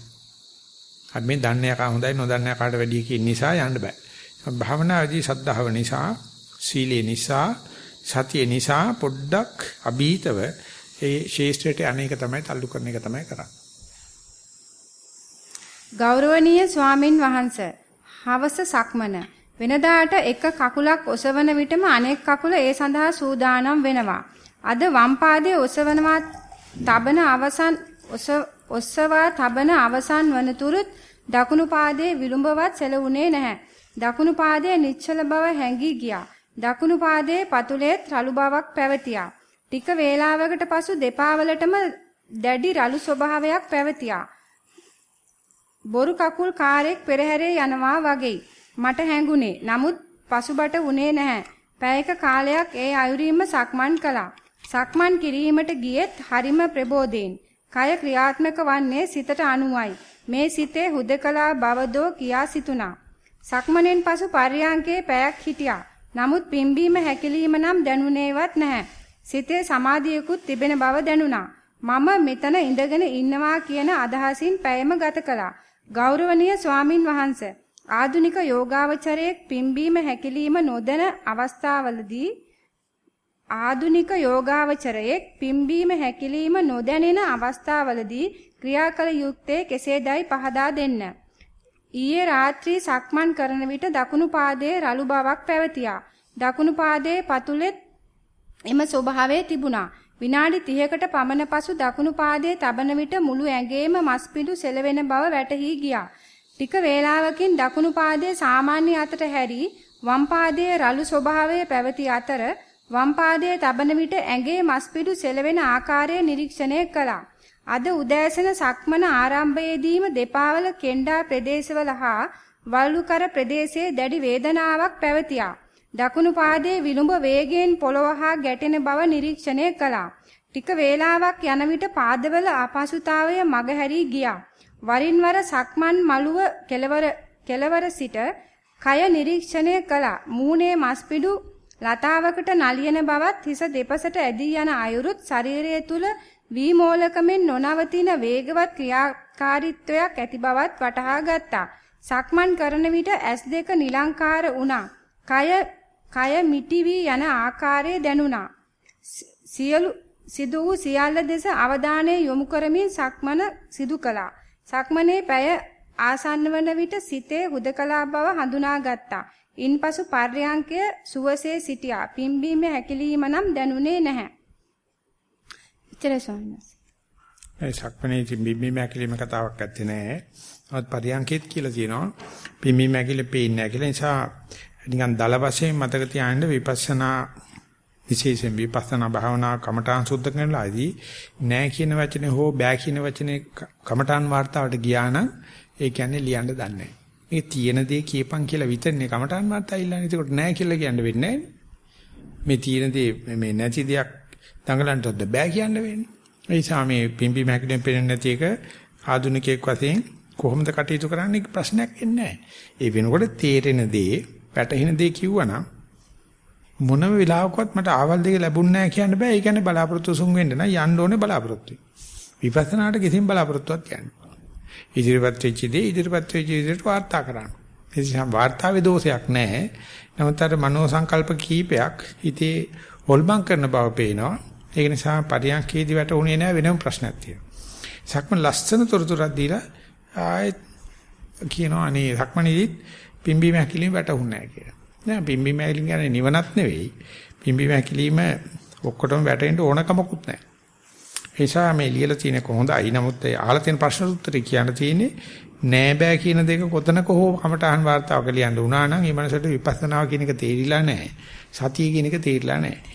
අපි මේ දන්නේ යකා හොඳයි නොදන්නේ යකාට වැඩිය කියන නිසා යන්න බෑ. භාවනාවේදී සද්ධාව නිසා, සීලේ නිසා, සතියේ නිසා පොඩ්ඩක් අභීතව ඒ ශේෂ්ත්‍රයට අනේක තමයි තල්ලු කරන එක තමයි කරන්නේ. ගෞරවනීය ස්වාමින් වහන්සේ හවස සක්මන වෙනදාට එක කකුලක් ඔසවන විටම අනෙක් කකුල ඒ සඳහා සූදානම් වෙනවා. අද වම් පාදයේ ඔසවනවා තබන අවසන් ඔසවා තබන අවසන් වනතුරුත් දකුණු පාදයේ විලුඹවත් සැලුනේ නැහැ. දකුණු පාදයේ නිශ්චල බව හැඟී ගියා. දකුණු පාදයේ පතුලේ රළු බවක් පැවතියා. ටික වේලාවකට පසු දෙපා වලටම දැඩි රළු ස්වභාවයක් පැවතියා. බොරු කකුල් කාරෙක් පෙරහැරේ යනවා වගේ මට හැඟුණේ. නමුත් පසුබට උනේ නැහැ. පැයක කාලයක් ඒ අයුරින්ම සක්මන් කළා. සක්මන් කිරීමට ගියෙත් හරිම ප්‍රබෝධයෙන්. කය ක්‍රියාත්මක වන්නේ සිතට අනුවයි. මේ සිතේ හුදකලා බවදෝ කියා සිතුණා. සක්මනෙන් පසු පර්යාංකේ පැයක් හිටියා. නමුත් පිම්බීම හැකිලිම නම් දැනුනේවත් නැහැ. සිතේ සමාධියකුත් තිබෙන බව දැනුණා. මම මෙතන ඉඳගෙන ඉන්නවා කියන අදහසින් පැයම ගත කළා. ගෞරවනීය ස්වාමින් වහන්සේ ආදුනික යෝගාවචරයේ පිම්බීම හැකිලිම නොදැන අවස්ථාවලදී ආදුනික යෝගාවචරයේ පිම්බීම හැකිලිම නොදැනෙන අවස්ථාවලදී ක්‍රියා කළ යුත්තේ කෙසේදයි පහදා දෙන්න. ඊයේ රාත්‍රී සක්මන් කරන විට දකුණු පාදයේ රළු බවක් පැවතියා. දකුණු පාදයේ පතුලෙත් එම ස්වභාවය තිබුණා. විනාඩි 30කට පමණ පසු දකුණු පාදයේ තබන විට මුළු ඇඟේම මස් පිඩු සෙලවෙන බව වැටහි ගියා. ටික වේලාවකින් දකුණු පාදයේ සාමාන්‍ය අතට හැරි වම් පාදයේ රළු ස්වභාවය පැවති අතර වම් පාදයේ තබන විට ඇඟේ මස් පිඩු සෙලවෙන ආකාරය නිරීක්ෂණය කළා. අද උදෑසන සක්මන ආරම්භයේදීම දෙපාවල කෙන්ඩා ප්‍රදේශවල හා වල්ලුකර ප්‍රදේශයේ දැඩි වේදනාවක් පැවතියා. දකුණු පාදයේ විලුඹ වේගයෙන් පොළව හා ගැටෙන බව නිරීක්ෂණය කළා. ටික වේලාවක් යන විට පාදවල අපහසුතාවය මගහැරී ගියා. වරින් වර සක්මන් මළුව කෙලවර කෙලවර සිට කය නිරීක්ෂණය කළා. මූණේ මස්පිඩු ලතාවකට නලියන බවත් හිස දෙපසට ඇදී යන අයුරුත් ශරීරය තුල වීමෝලකමෙන් නොනවතින වේගවත් ක්‍රියාකාරීත්වයක් ඇති බවත් වටහා ගත්තා. සක්මන් කරන විට S2 නිලංකාර වුණා. කය කය මිටි වී යන ආකාරය දැනුණා. සියලු සිදු වූ සියල්ල දෙස අවධානය යොමු කරමින් සක්මන සිදු කළා. සක්මනේ පැය ආසන්න වන විට සිතේ හුදකලා බව හඳුනාගත්තා. ඉන්පසු පර්යංකය සුවසේ සිටියා. පිම්බීම හැකිලිම නම් දැනුනේ නැහැ. එච්චරයි ස්වාමීන් වහන්සේ. ඒ සක්මණේ පිම්බි මැකිලිම කතාවක් ඇත්තේ නෑ. නමුත් පරියන්කෙත් කියලා තියෙනවා පිම්බි මැකිලි පේන්නේ නෑ කියලා නිසා නිකන් දල වශයෙන් මතක තියාගන්න විපස්සනා විශේෂයෙන් විපස්සනා භාවනා කමඨාන් සුද්ධ කරනලාදී නෑ කියන වචනේ හෝ බෑ කියන වචනේ කමඨාන් වார்த்தාවට ගියා නම් ඒ කියන්නේ ලියන්න දන්නේ නෑ. මේ තියෙන දේ කියපන් කියලා විතරනේ කමඨාන් වார்த்தා ඉල්ලන්නේ. ඒකට නෑ කියලා කියන්න වෙන්නේ නෑනේ. මේ තියෙන දේ මේ නැති දෙයක් දඟලන්නත් බෑ කියන්න වෙන්නේ. ඒ නිසා මේ පිම්බි මැකඩෙන් පෙනෙන්නේ නැති එක ආධුනිකයෙක් වශයෙන් කොහොමද කටයුතු කරන්නේ ප්‍රශ්නයක් එන්නේ නැහැ. ඒ වෙනකොට තේරෙන දේ වැටහෙන දේ කිව්වනම් මොනම වෙලාවකවත් මට ආවල් දෙක ලැබුණ නැහැ කියන්න බෑ. ඒ කියන්නේ බලාපොරොත්තු සුන් වෙන්න නම් යන්න ඕනේ බලාපොරොත්තු. විපස්සනාට කිසිම බලාපොරොත්තුවක් කියන්නේ. ඉදිරිපත් වෙච්ච දේ ඉදිරිපත් වෙච්ච විදිහට වාර්තා කරන්න. ඒ නිසා වාර්තාවේ දෝෂයක් නැහැ. නමුත් අර මනෝ සංකල්ප කීපයක් හිතේ හොල්මන් කරන බව පේනවා. ඒක නිසා පරියන්කේදී වැටුනේ නැහැ වෙනම ප්‍රශ්නයක් තියෙනවා. සක්මන් ලස්සන තොරතුරක් දීලා ආයෙත් කියනවා අනේ සක්මනේදීත් පිම්බීම හැකිලිම වැටුන්නේ නැහැ කියලා. නෑ පිම්බීම හැකිලිම කියන්නේ නිවනත් නෙවෙයි. පිම්බීම හැකිලිම ඔක්කොටම වැටෙන්න ඕනකමකුත් නැහැ. ඒ නිසා මේ ලියලා තියෙන කොහොඳයි. නමුත් ඒ අහලා තියෙන ප්‍රශ්න උත්තරේ කියන්න තියෙන්නේ නෑ බෑ කියන දෙක කොතනක හෝ කමටහන් වார்த்தාවක ලියන්න උනා නම් ඒ මනසට විපස්සනාව කියන එක තේරිලා නැහැ. සතිය කියන එක තේරිලා නැහැ.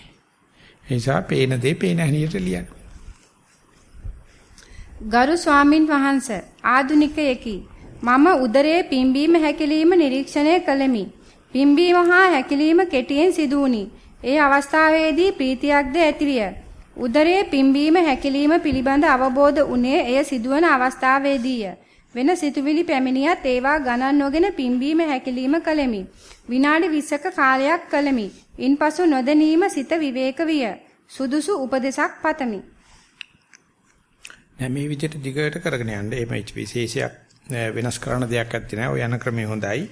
ඒ නිසා පේන දේ පේන හැටියට ලියන්න. ගරු ස්වාමින් වහන්සේ ආදුනිකයෙකි. මම උදරයේ පිම්බීම හැකිලිම නිරීක්ෂණය කළෙමි. පිම්බීම හා හැකිලිම කෙටියෙන් සිදු වුණි. ඒ අවස්ථාවේදී ප්‍රීතියක්ද ඇතිවිය. උදරයේ පිම්බීම හැකිලිම පිළිබඳ අවබෝධ උනේ එය සිදුවන අවස්ථාවේදීය. වෙන සිතුවිලි පැමිණියත් ඒවා ගණන් නොගෙන පිම්බීම හැකිලිම කළෙමි. විනාඩි 20ක කාලයක් කළෙමි. ඉන්පසු නොදැනීම සිත විවේක විය. සුදුසු උපදේශක් පතමි. මේ විදිහට දිගට කරගෙන යන්න එහෙම විශේෂයක් වෙනස් කරන දෙයක් නැති නෑ. ඔය යන ක්‍රමය හොඳයි.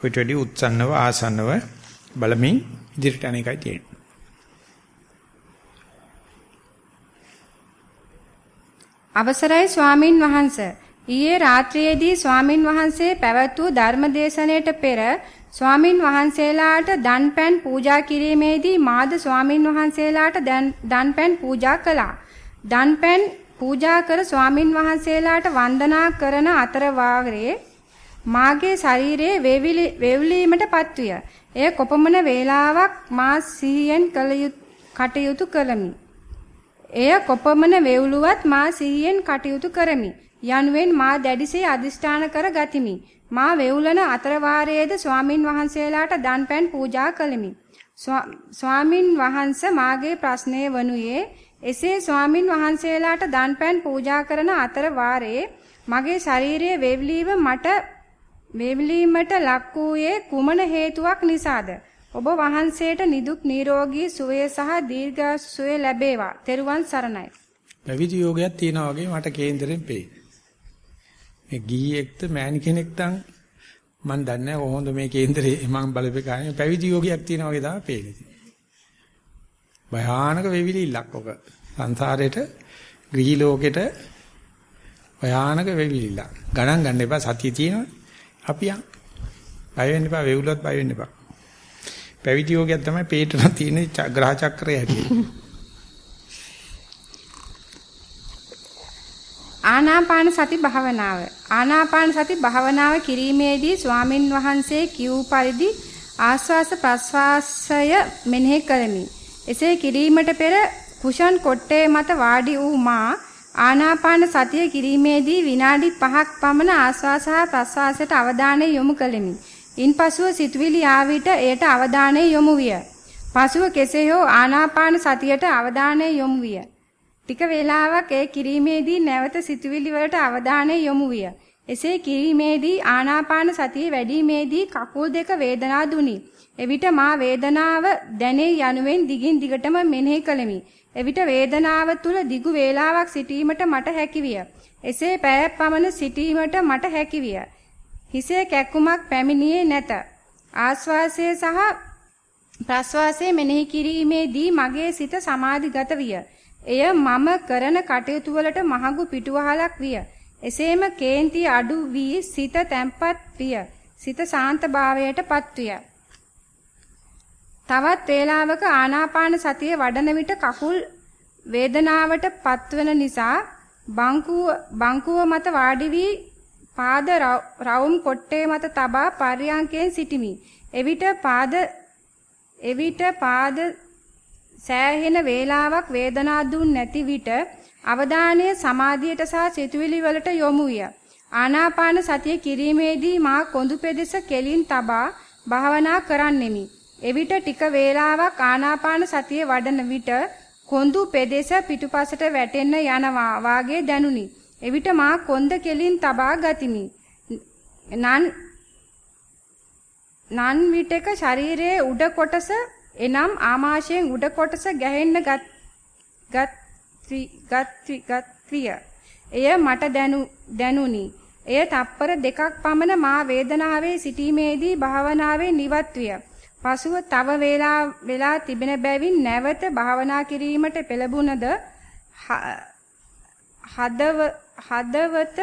ඔයිට වැඩි උත්සන්නව ආසන්නව බලමින් ඉදිරියට යන එකයි තියෙන්නේ. අවසරයි ස්වාමින් වහන්ස ඊයේ රාත්‍රියේදී ස්වාමින් වහන්සේ පැවැත් වූ ධර්මදේශනයට පෙර ස්වාමින් වහන්සේලාට දන්පැන් පූජා කිරීමේදී මාද ස්වාමින් වහන්සේලාට දන්පැන් පූජා කළා. දන්පැන් පූජා කර ස්වාමින් වහන්සේලාට වන්දනා කරන අතර වාග්‍රේ මාගේ ශරීරයේ වේවිලීමට පත්විය. එය කොපමණ වේලාවක් මා සිහියෙන් කටයුතු කළමි. එය කොපමණ වේවුලුවත් මා සිහියෙන් කටයුතු කරමි. යනුවෙන් මා දැඩිසේ අදිෂ්ඨාන කර ගතිමි. මා වේවුලන අතර වාරයේද ස්වාමින් වහන්සේලාට දන්පැන් පූජා කළෙමි. ස්වාමින් වහන්සේ මාගේ ප්‍රශ්නය වනුයේ එසේ ස්වාමින් වහන්සේලාට දන්පැන් පූජා කරන අතර වාරයේ මගේ ශාරීරියේ වේවලීම මට වේවලීමට ලක් වූයේ කුමන හේතුවක් නිසාද? ඔබ වහන්සේට නිදුක් නිරෝගී සුවය සහ දීර්ඝායු සුවය ලැබේවා. තෙරුවන් සරණයි. පැවිදි යෝගයක් තියෙනවා වගේ මට කේන්දරෙන් පෙයි. මේ ගිහියෙක්ද මෑණි කෙනෙක්ද මන් දන්නේ නැහැ කොහොමද මේ කේන්දරේ මම බලපෑනේ පැවිදි යෝගයක් තියෙනවා වගේ තමයි පේන්නේ. භයානක වෙවිලිල්ලක් ඔක. සංසාරේට ගිහි ලෝකෙට භයානක වෙවිලිල්ලක්. ගණන් ගන්න එපා සතිය තියෙනවා. අපි යන්. බය වෙන්න එපා වෙවුලවත් බය වෙන්න එපා. පැවිදි යෝගයක් තමයි පේටන තියෙන ග්‍රහ චක්‍රය හැටියට. ආනාපාන සති භාවනාව ආනාපාන සති භාවනාව කිරීමේදී ස්වාමින් වහන්සේ කියූ පරිදි ආස්වාස ප්‍රස්වාසය මෙනෙහි කරමි. එසේ කිරීමට පෙර කුෂන් කොට්ටේ මත වාඩි වූ මා ආනාපාන සතිය කිරීමේදී විනාඩි 5ක් පමණ ආස්වාස හා ප්‍රස්වාසයට අවධානය යොමු කළෙමි. ඉන්පසුව සිතුවිලි ආ විට එයට අවධානය යොමු විය. පසුව කෙසේ හෝ ආනාපාන සතියට අවධානය යොමු විය. ටික වේලාවක් ඒ කිරීමේදී නැවත සිතුවිලි වලට අවධානය යොමු විය. එසේ කිරීමේදී ආනාපාන සතිය වැඩිීමේදී කකුල් දෙක වේදනා දුනි. එවිට මා වේදනාව දැනේ යනුවෙන් දිගින් දිගටම මෙනෙහි කළෙමි. එවිට වේදනාව තුල දිගු වේලාවක් සිටීමට මට හැකිවිය. එසේ පැයක් පමණ සිටීමට මට හැකිවිය. හිසේ කැක්කුමක් පැමිණියේ නැත. ආස්වාසය සහ ප්‍රස්වාසය මෙනෙහි කිරීමේදී මගේ සිත සමාධිගත විය. එය මම කරන කටයුතු වලට මහඟු පිටුවහලක් විය. එසේම කේන්ති අඩු වී සිත තැම්පත් විය. සිත ශාන්තභාවයටපත් විය. තවත් වේලාවක ආනාපාන සතිය වඩන විට කකුල් වේදනාවට පත්වන නිසා බංකුව බංකුව මත වාඩි වී පාද රවුම් කොට්ටේ මත තබා පර්යංකයෙන් සිටිමි. එවිට පාද එවිට පාද සෑහෙන වේලාවක් වේදනා දුන් නැති විට අවධානය සමාධියට සහ සිතුවිලි වලට යොමු විය. ආනාපාන සතිය කිරීමේදී මා කොඳු පෙදෙස කෙලින් තබා භාවනා කරන්නෙමි. එවිට ටික වේලාවක් ආනාපාන සතිය වඩන විට කොඳු පෙදෙස පිටුපසට වැටෙන්න යනවා වාගේ දැනුනි. එවිට මා කොන්ද කෙලින් තබා ගතිමි. නන් නන් විටක ශරීරයේ උඩ කොටස එනම් ආමාශයෙන් උඩ කොටස ගැහෙන්න ගත් ගත් ගත්විය. එය මට දැනුනි. එය තප්පර දෙකක් පමණ මා වේදනාවේ සිටීමේදී භාවනාවේ නිවත් විය. පසුව තව වේලා වෙලා තිබෙන බැවින් නැවත භාවනා කිරීමට පෙළඹුණද හදව හදවත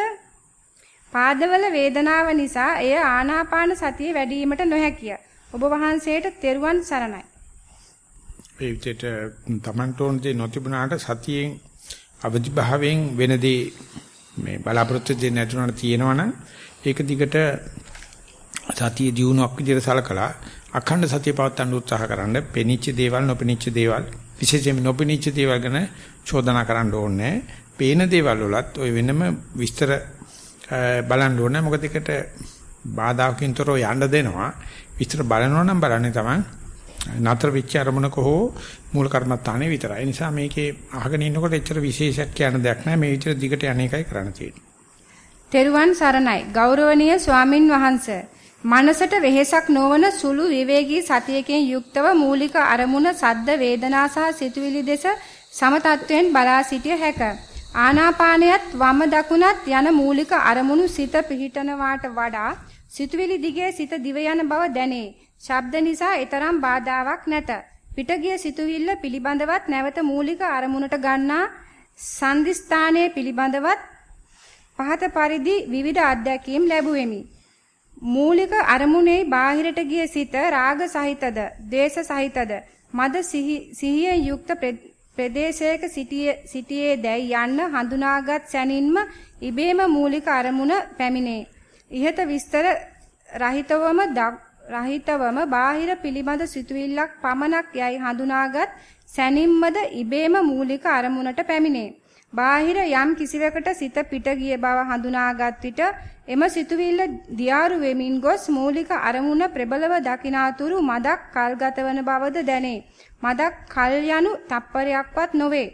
පාදවල වේදනාව නිසා එය ආනාපාන සතිය වැඩිවීමට නොහැකිය. ඔබ වහන්සේට තෙරුවන් සරණයි. ඒ විදිහට තමන්ට ඕන දේ නොතිබුණාට සතියෙන් අවදි භාවයෙන් වෙනදී මේ බලාපොරොත්තු දෙන්නේ නැතුණාට තියෙනවනම් ඒක දිගට සතිය දියුණුවක් විදිහට සලකලා අඛණ්ඩ සතිය පවත්වන්න උත්සාහ කරන්න පෙනිච්ච දේවල් නොපෙනිච්ච දේවල් විශේෂයෙන්ම නොපෙනිච්ච දේවල් ගැන චෝදනා කරන්න ඕනේ පේන දේවල් වලත් ওই වෙනම විස්තර බලන්න ඕනේ. මොකද ඒකට බාධාකින් තොරව යන්න දෙනවා. විස්තර බලනවා නම් බලන්නේ තමයි නතර වෙච්ච අරමුණක හෝ මූල කර්මත්තානේ විතරයි. ඒ නිසා මේකේ අහගෙන ඉන්නකොට එච්චර විශේෂයක් කියන දෙයක් නැහැ. මේ විතර දිගට අනේකයි කරන්න තියෙන්නේ. තෙරුවන් සරණයි. ගෞරවනීය ස්වාමින් වහන්සේ. මනසට වෙහෙසක් නොවන සුළු විවේකී සතියකින් යුක්තව මූලික අරමුණ සද්ද වේදනා සහ සිතුවිලි දෙස සමතත්වයෙන් බලා සිටිය හැක. ආනාපානයත් වම දකුණත් යන මූලික අරමුණු සිත පිහිටනවාට වඩා සිතුවිලි දිගේ සිත දිව යන බව දැනේ. ශබ්ද නිසා ඊතරම් බාධාවක් නැත. පිටගිය සිතුවිල්ල පිළිබඳවත් නැවත මූලික අරමුණට ගන්නා සංදිස්ථානයේ පිළිබඳවත් පහත පරිදි විවිධ අත්දැකීම් ලැබුවෙමි. මූලික අරමුණේ බාහිරට ගිය සිත රාග සහිතද, ද්වේෂ සහිතද, මද සිහියෙන් යුක්ත ප්‍රදේශයක සිටියේ දැයි යන්න හඳුනාගත් සැනින්ම ඉබේම මූලික අරමුණ පැමිණේ. ইহත විස්තර රහිතවම රහිතවම බාහිර පිළිබඳ සිතුවිල්ලක් පමණක් යයි හඳුනාගත් සැනින්මද ඉබේම මූලික අරමුණට පැමිණේ. බාහිර යම් කිසිවකට සිත පිට ගිය බව හඳුනාගත් විට එම සිතුවිල්ල දියාරු වෙමින් ගොස් මූලික අරමුණ ප්‍රබලව දකිනාතුරු මදක් කල්ගතවන බවද දැනේ. මදක් කල් යනු තප්පරයක්වත් නොවේ.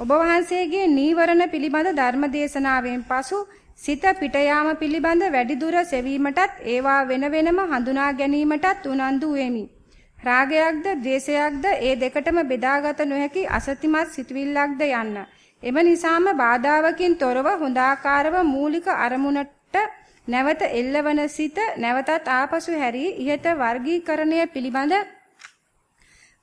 ඔබ වහන්සේගේ නීවරණ පිළිබඳ ධර්ම දේශනාවෙන් පසු සිත පිට යාම පිළිබඳ වැඩිදුර සෙවීමටත් ඒවා වෙන වෙනම හඳුනා ගැනීමටත් උනන්දු වෙමි. රාගයක්ද ද්වේෂයක්ද ඒ දෙකටම බෙදාගත නොහැකි අසතිමත් සිතුවිල්ලක්ද යන්න. එම නිසාම බාධාවකින් තොරව හොඳාකාරව මූලික අරමුණට නැවත එල්ලවන සිත නැවතත් ආපසු හැරී ඉහත වර්ගීකරණය පිළිබඳ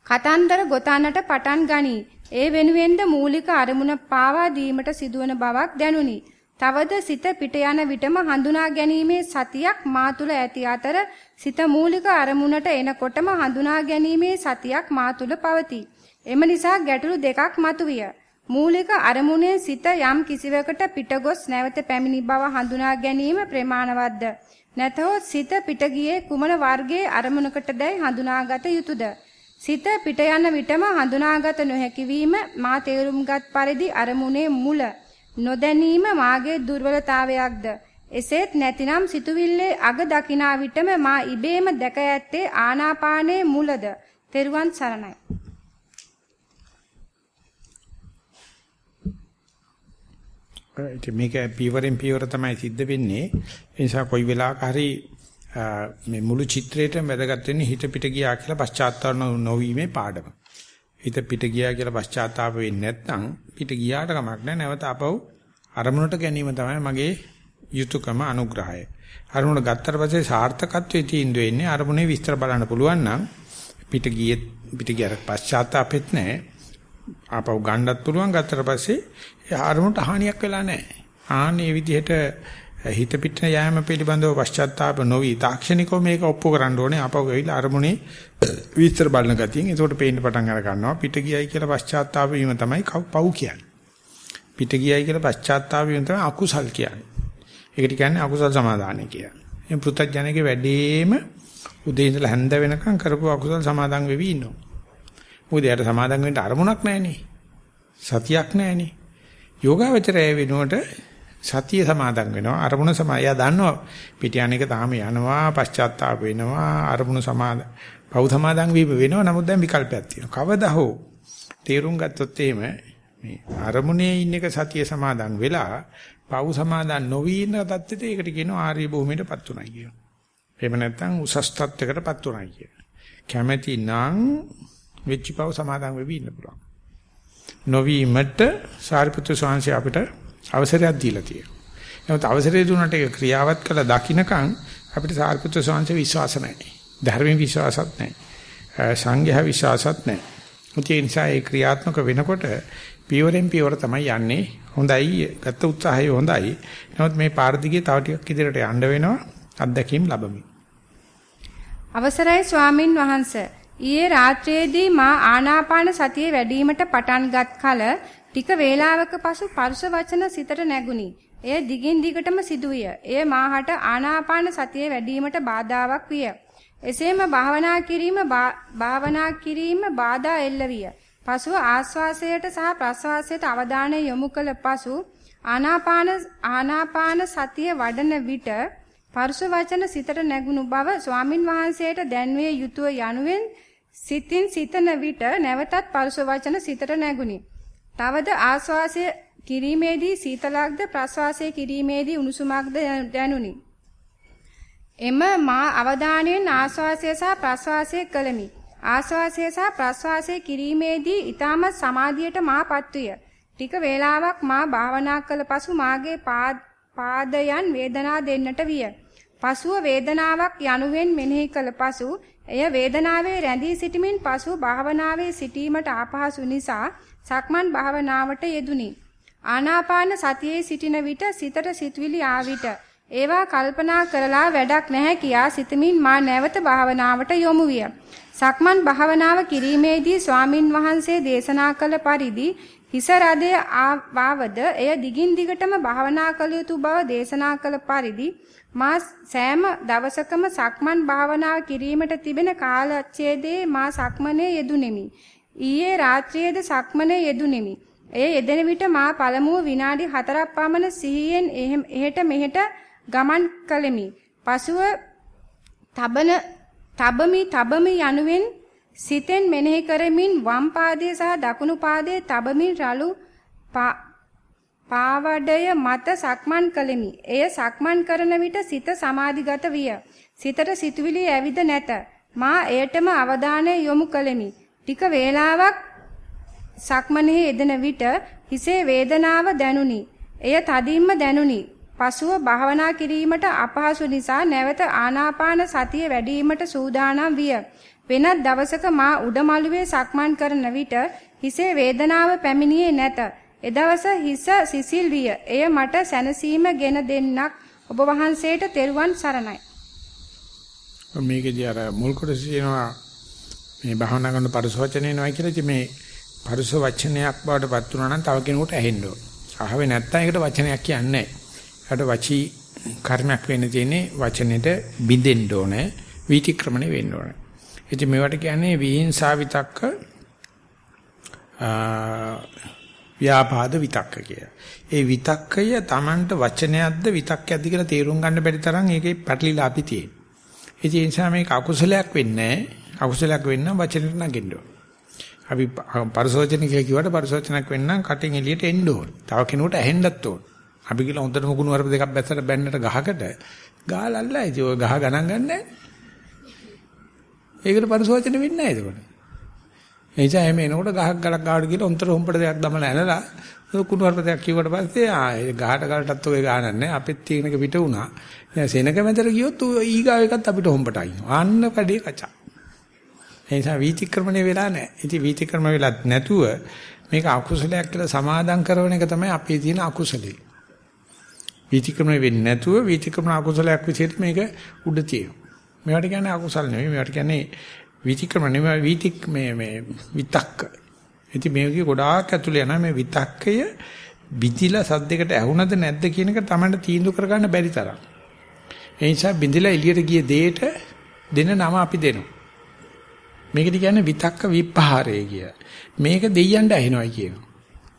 කතන්දර ගොතන්නට පටන් ගනී. ඒ වෙනුවෙන්ද මූලික අරමුණ පාවා දීමට සිදුවන බවක් දැනුනි. තවද සිත පිට යන විටම හඳුනා ගැනීමේ සතියක් මා තුල ඇති අතර සිත මූලික අරමුණට එනකොටම හඳුනා ගැනීමේ සතියක් මා තුල පවතී. එම නිසා ගැටලු දෙකක් මතුවිය. මූලික අරමුණේ සිත යම් කිසිවකට පිටගොස් නැවත පැමිණි බව හඳුනා ගැනීම ප්‍රමාණවත්ද? නැතහොත් සිත පිට ගියේ කුමන වර්ගයේ අරමුණකටදයි හඳුනාගත යුතුයද? සිත පිට යන විටම හඳුනාගත නොහැකි වීම මා තේරුම්ගත් පරිදි අරමුණේ මුල නොදැනීම මාගේ දුර්වලතාවයක්ද? එසේත් නැතිනම් සිතුවිල්ලේ අග දකිනා විටම මා ඉබේම දැක ඇත්තේ ආනාපානයේ මුලද? තෙරුවන් සරණයි. ඒක මේක පීවරෙන් පීවර තමයි සිද්ධ වෙන්නේ. ඒ නිසා කොයි වෙලාවක හරි මේ මුළු චිත්‍රයේම වැදගත් වෙන්නේ හිත පිට ගියා කියලා පශ්චාත්තාප නොවීමේ පාඩම. හිත පිට ගියා කියලා පශ්චාත්තාප වෙන්නේ නැත්නම් පිට ගියාට කමක් නැහැ නැවත අපව අරමුණට ගැනීම තමයි මගේ යුතුයකම අනුග්‍රහය. අරමුණ ගත්තට පස්සේ සාර්ථකත්වයේ තීන්දුව වෙන්නේ අරමුණේ විස්තර බලන්න පුළුවන් නම් පිට ගියේ පිට ගියාට පශ්චාත්තාපෙත් නැහැ. ආපහු ගන්නත් පුළුවන් ගත්තට පස්සේ ඒ අරමුණට හානියක් වෙලා නැහැ. ආන්නේ විදිහට හිත පිට යෑම පිළිබඳව පශ්චාත්තාප නොවි. තාක්ෂණිකව මේක ඔප්පු කරන්න ඕනේ. අපව ගිහිල්ලා අරමුණේ විස්තර බලන ගතියෙන්. ඒකට පේන්න පටන් අර ගන්නවා. පිට ගියයි කියලා පශ්චාත්තාප වීම තමයි පව් කියන්නේ. පිට ගියයි කියලා පශ්චාත්තාප වීම තමයි අකුසල් කියන්නේ. ඒකට කියන්නේ අකුසල් සමාදානය කියලා මේ පෘථග්ජනකේ වැඩිම උදේ ඉඳලා හැන්ද වෙනකම් කරපු අකුසල් සමාදන් වෙවි ඉන්නවා. මොකද යාට සමාදන් වෙන්න අරමුණක් නැහැනේ. සතියක් නැහැනේ. යෝගාවචරය වෙනුවට සතිය සමාදන් වෙනවා අරමුණ සමාය දන්නවා පිටියන එක තාම යනවා පශ්චාත්තාප වෙනවා අරමුණ සමාද පව් සමාදන් වීම වෙනවා. නමුත් දැන් විකල්පයක් තියෙනවා. කවදා හෝ තේරුම් ගත්තොත් එහෙම මේ අරමුණේ ඉන්න එක සතිය සමාදන් වෙලා පව් සමාදන් නොවී ඉන්න තත්ත්වෙට ඒකට කියනවා ආර්ය භූමියටපත් උනායි කියනවා. එහෙම නැත්නම් උසස් තත්ත්වයකටපත් උනායි කියනවා. කැමැති නම් වෙච්ච පව් සමාදන් වෙවි ඉන්න පුළුවන්. නොවීමට සාරිපුත්‍ර ස්වාමීන් අපිට අවසරයක් දීලා තියෙනවා. නමුත් අවසරය දුන්නට ඒක ක්‍රියාවත් කළ දකින්නකම් අපිට සාර්පුත්‍ර සංඝ විශ්වාස නැහැ. ධර්මයේ විශ්වාසත් නැහැ. සංඝයා විශ්වාසත් නැහැ. ඒ නිසා ඒ ක්‍රියාත්මක වෙනකොට පියවරෙන් පියවර තමයි යන්නේ. හොඳයි, ගත්ත උත්සාහය හොඳයි. නමුත් මේ පාර දිගේ තව ටිකක් ඉදිරියට යන්න වෙනවා. අත්දැකීම් ලැබමින්. අවසරයි ස්වාමින් වහන්සේ. ඊයේ රාත්‍රියේදී මා ආනාපාන සතිය වැඩිවීමට පටන්ගත් කල ටික වේලාවක පසු පරුෂ වචන සිතට නැගුණි. එය දිගින් දිගටම සිදුවිය. එය මාහට ආනාපාන සතිය වැඩිවීමට බාධාවක් විය. එසේම භාවනා කිරීම භාවනා කිරීම බාධා එල්ල විය. පසුව ආස්වාසයට සහ ප්‍රස්වාසයට අවධානය යොමු කළ පසු ආනාපාන ආනාපාන සතිය වඩන විට පරුස වචන සිතට නැගුණු බව ස්වාමින් වහන්සේට දැන්විය යුතුය යනුවෙන් සිතින් සිතන විට නැවතත් පරුස වචන සිතට නැගුණි. තවද ආස්වාසය කිරීමේදී සීතලක්ද ප්‍රස්වාසය කිරීමේදී උණුසුමක්ද දැනුනි. එම මා අවධානයෙන් ආස්වාසය සහ ප්‍රස්වාසය කළමි. ආස්වාසය සහ ප්‍රස්වාසය කිරීමේදී ඊටමත් සමාධියට මාපත් විය. ටික වේලාවක් මා භාවනා කළ පසු මාගේ පාදයන් වේදනා දෙන්නට විය. පසුව වේදනාවක් යනුවෙන් මෙනෙහි කළ පසු එය වේදනාවේ රැඳී සිටමින් පසු භාවනාවේ සිටීමට අපහසු නිසා සක්මන් භාවනාවට යෙදුනි. ආනාපාන සතියේ සිටින විට සිතට සිතුවිලි ආවිත ඒවා කල්පනා කරලා වැඩක් නැහැ කියා සිතමින් මා නැවත භාවනාවට යොමු විය. සක්මන් භාවනාව කිරීමේදී ස්වාමින් වහන්සේ දේශනා කළ පරිදි හිස රදය ආවද එය දිගින් දිගටම භාවනා කළ යුතු බව දේශනා කළ පරිදි මා සෑම දවසකම සක්මන් භාවනාව කිරීමට තිබෙන කාලච්ඡේදයේ මා සක්මනේ යෙදුණෙමි. ඊයේ රාත්‍රියේද සක්මනේ යෙදුණෙමි. එය යෙදෙන විට මා පළමුව විනාඩි 4ක් පමණ සිහියෙන් එහෙට මෙහෙට ගමන් කළෙමි. පසුව තබන තබමි තබමි යනුවෙන් සිතෙන් මෙනෙහි කරමින් වම් පාදයේ සහ දකුණු පාදයේ තබමින් රළු පාවඩය මත සක්මන් කළෙමි. එය සක්මන් කරන විට සිත සමාධිගත විය. සිතට සිතුවිලි ඇවිද නැත. මා එයටම අවධානය යොමු කළෙමි. ටික වේලාවක් සක්මනේ යෙදෙන විට හිසේ වේදනාව දැනුනි. එය තදින්ම දැනුනි. පසුව භාවනා කිරීමට අපහසු නිසා නැවත ආනාපාන සතිය වැඩිවීමට සූදානම් විය. වෙනත් දවසක මා උඩමළුවේ සක්මන් කරන විට හිසේ වේදනාව පැමිණියේ නැත. එදවස හිස සිසිල් විය. එය මට සැනසීම ගෙන දෙන්නක් ඔබ වහන්සේට තෙරුවන් සරණයි. මේකේදී අර මුල් කොටස කියනවා මේ භාවනා කරන පරිස වචනේ නෑ කියලා ඉතින් මේ පරිස වචනයක් බවට පත් වුණා නම් තව කෙනෙකුට ඇහෙන්න ඕන. අහවේ නැත්තම් ඒකට වචනයක් කියන්නේ නෑ. ඒකට වචී කර්මයක් වෙන්න තියෙන්නේ වචනෙට බිඳෙන්න ඕනේ. වීතික්‍රමණය වෙන්න ඕනේ. ඉතින් මේවට කියන්නේ විහිංසා විතක්ක ව්‍යාපාද විතක්ක කිය. ඒ විතක්කය Tamanට වචනයක්ද විතක්කයක්ද කියලා තේරුම් ගන්න බැරි තරම් ඒකේ පැටලිලා අපි තියෙන. ඒ නිසා මේක අකුසලයක් වෙන්නේ නැහැ. අකුසලයක් වෙන්න වචනෙට නගින්න ඕන. අපි පරිසෝචන කියලා කිව්වට පරිසෝචනයක් වෙන්න කටින් එළියට එන්න ඕන. තව කෙනෙකුට ඇහෙන්නත් ඕන. අපි කියලා හොඳට මුකුණු වරප දෙකක් බැස්සට බැන්නට ගහකට ගහලල්ලා ඉතින් ඔය ගහ ගණන් ගන්නෑ. ඒකට පරිසෝචන වෙන්නේ නැහැ ඒකට. එනිසා එහෙම එනකොට ගහක් ගලක් ගාවට ගිහලා උන්තර හොම්පට දෙයක් දමලා ඇනලා කුණු වරප දෙකක් කිව්වට පස්සේ ආ ඒ ගහට ගලටත් ඔය ගානක් නැහැ. අපෙත් තියෙන එක පිට වුණා. දැන් සෙනක මැදට ගියොත් ඊගාව එකත් අපිට හොම්පට අයින්නවා. ආන්න කඩේ කචා. ඒ නිසා වීතික්‍රමණය වෙලා නැහැ. ඉතින් වීතික්‍රම වෙලත් නැතුව මේක අකුසලයක් කියලා සමාදම් කරන එක තමයි අපේ තියෙන අකුසලේ. වීතික්‍රමණය වෙන්නේ නැතුව වීතික්‍රමණ අකුසලයක් විදිහට මේක උඩ තියෙනවා. මේවට කියන්නේ අකුසල නෙවෙයි. මේවට කියන්නේ වීතික්‍රමණ නෙවෙයි වීතික් මේ මේ විතක්ක. ඉතින් මේකේ ගොඩාක් ඇතුළේ යනවා මේ විතක්කය බිඳිලා සද්දයකට ඇහුණද නැද්ද කියන එක තමයි තීන්දුව කරගන්න බැරි තරම්. ඒ නිසා බිඳිලා එළියට ගිය දෙයට දෙන නම අපි දෙනවා. මේකට කියන්නේ විතක්ක විපහාරය කිය. මේක දෙයයන්ට ඇහෙනවයි කියනවා.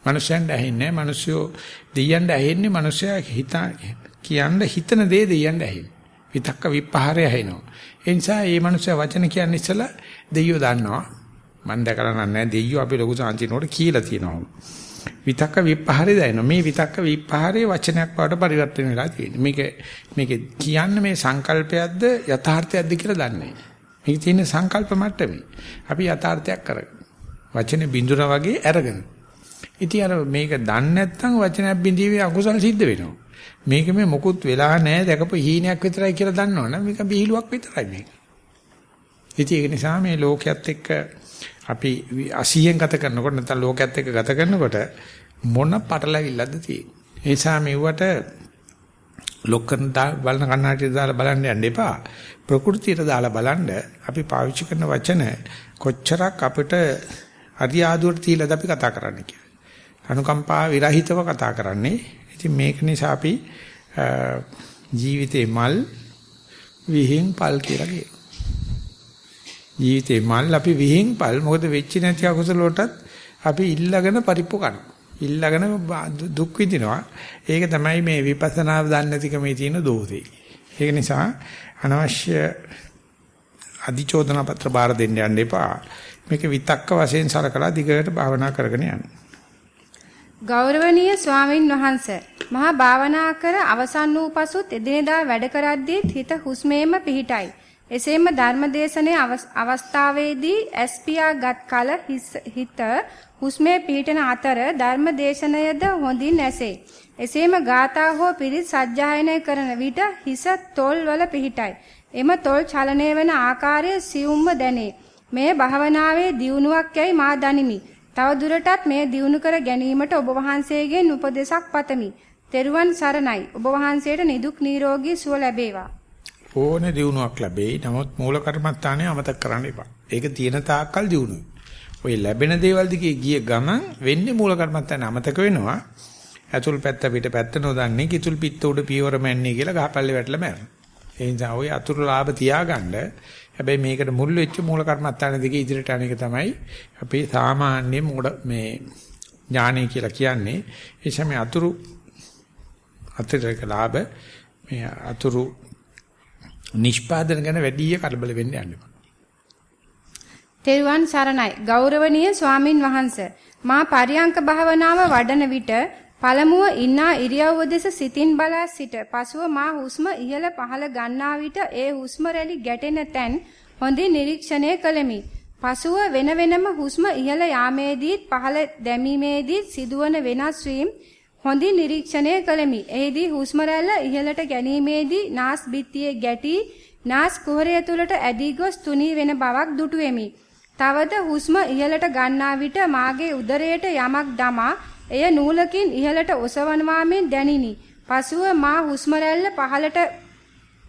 මනුෂයන්ට ඇහෙන්නේ නැහැ. මිනිස්සු දෙයයන්ට ඇහෙන්නේ මිනිස්සයා හිත කියන්න හිතන දේ දෙයයන්ට ඇහෙන්නේ. විතක්ක විපහාරය ඇහෙනවා. ඒ නිසා මේ මිනිස්සයා වචන කියන්නේ ඉස්සලා දෙයියෝ දන්නවා. මම දැකලා නැහැ දෙයියෝ අපි ලොකු සාන්තිනෝට කියලා තියෙනවා. විතක්ක විපහාරය දැනෙනවා. මේ විතක්ක විපහාරයේ වචනයක් බවට පරිවර්තන වෙලා තියෙනවා. මේක මේක කියන්නේ මේ සංකල්පයක්ද යථාර්ථයක්ද කියලා දන්නේ නැහැ. මේක තියෙන සංකල්ප මට්ටමේ. අපි යථාර්ථයක් කරගෙන. වචනේ බිඳුනා වගේ අරගෙන. ඉතින් අර මේක දන්නේ නැත්නම් වචනයක් බිඳීමේ අකුසල සිද්ධ වෙනවා. මේක මේ මොකුත් වෙලා නැහැ දැකපු හීනයක් විතරයි කියලා දන්නවනම් මේක බිහිලුවක් විතරයි මේක. ඉතින් ඒක නිසා මේ ලෝකයේත් එක්ක අපි 80න් ගත කරනකොට නැත්නම් ලෝකයේත් එක්ක ගත කරනකොට මොන පටලැවිල්ලක්ද තියෙන්නේ. ඒ නිසා මෙව්වට ලොක්කන බලන කන්නාටියට දාලා බලන්න යන්න එපා. ප්‍රകൃතියට දාලා බලන්න අපි පාවිච්චි කරන වචන කොච්චරක් අපිට අරියාදුවට තියලාද අපි කතා කරන්නේ කියලා. අනුකම්පා විරහිතව කතා කරන්නේ. ඉතින් මේක නිසා අපි ජීවිතේ මල් විහිං පල් කියලා කියනවා. ජීවිතේ මල් අපි විහිං පල් මොකද වෙච්ච නැති අකුසල වලටත් අපි ඉල්ලගෙන පරිප්පු කරනවා. ඉල්ලගෙන දුක් විඳිනවා. ඒක තමයි මේ විපස්සනා දන්නේ නැතිකමේ තියෙන දෝෂේ. ඒක නිසා අනවශ්‍ය අධිචෝදනා පත්‍ර බාර දෙන්න යන්න එපා. මේක විතක්ක වශයෙන් සලකලා දිගට භාවනා කරගෙන යන්න. ගෞරවනීය ස්වාමින් වහන්සේ මහා භාවනා කර අවසන් වූ පසුත් එදිනෙදා වැඩ කරද්දී හිත හුස්මේම පිහිටයි. එසේම ධර්මදේශනයේ අවස්ථාවේදී ඇස්පියාගත් කල හිත හුස්මේ පිහිටන අතර ධර්මදේශනයද හොඳින් ඇසේ. එසේම ගාථා හෝ පිරිත් සජ්ජායනය කරන විට හිස තොල් වල පිහිටයි. එම තොල් චලනය වන ආකාරය සියුම්ව දැනේ. මේ භාවනාවේ දියුණුවක් යයි මා දනිමි. තව දුරටත් මේ දියුණු කර ගැනීමට ඔබ වහන්සේගෙන් උපදෙසක් පතමි. තෙරුවන් සරණයි. ඔබ වහන්සේට නිදුක් නිරෝගී සුව ලැබේවා. ඕනේ දියුණුවක් ලැබෙයි. නමුත් මූල කර්මස්ථානය අමතක කරන්න එපා. ඒක තියෙන තාක්කල් දියුණුවයි. ඔය ලැබෙන දේවල් දිගේ ගිය ගමන් වෙන්නේ මූල කර්මස්ථානය අමතක වෙනවා. ඇතුල් පැත්ත පිට පැත්ත නොදන්නේ කිතුල් පිට උඩ පියවර මැන්නේ කියලා ගහපල්ලේ වැටලා මැරෙනවා. ඒ නිසා ඔය අතුරු ලාභ තියාගන්න හැබැයි මේකට මුල් වෙච්ච මූල කර්මත්තාන දෙකේ ඉදිරියට යන එක තමයි අපේ සාමාන්‍ය මොඩ මේ ඥානය කියලා කියන්නේ. ඒ සමේ අතුරු අතිරේක ලාභ මේ අතුරු නිෂ්පාදන ගැන වැඩි කලබල වෙන්න යන්න එපා. තෙරුවන් සරණයි ගෞරවනීය ස්වාමින් වහන්සේ මා පරියංක භාවනාව වඩන විට පළමුව ඉන්නා ඉරියව්ව දෙස සිතින් බලා සිට පසුව මා හුස්ම ඉහළ පහළ ගන්නා විට ඒ හුස්ම රැලි ගැටෙන තැන් හොඳින් නිරීක්ෂණය කළෙමි. පසුව වෙන වෙනම හුස්ම ඉහළ යාමේදීත් පහළ දැමීමේදීත් සිදුවන වෙනස් වීම හොඳින් නිරීක්ෂණය කළෙමි. එෙහිදී හුස්ම රැල්ල ඉහළට ගැනීමේදී නාස් බිත්තියේ ගැටි නාස් කුහරය තුලට ඇදී ගොස් තුනී වෙන බවක් දුටුවෙමි. තවද හුස්ම ඉහළට ගන්නා විට මාගේ උදරයට යමක් දමා එය නූලකින් ඉහළට ඔසවනවා මෙන් දැනිනි. පසුව මා හුස්ම රැල්ල පහළට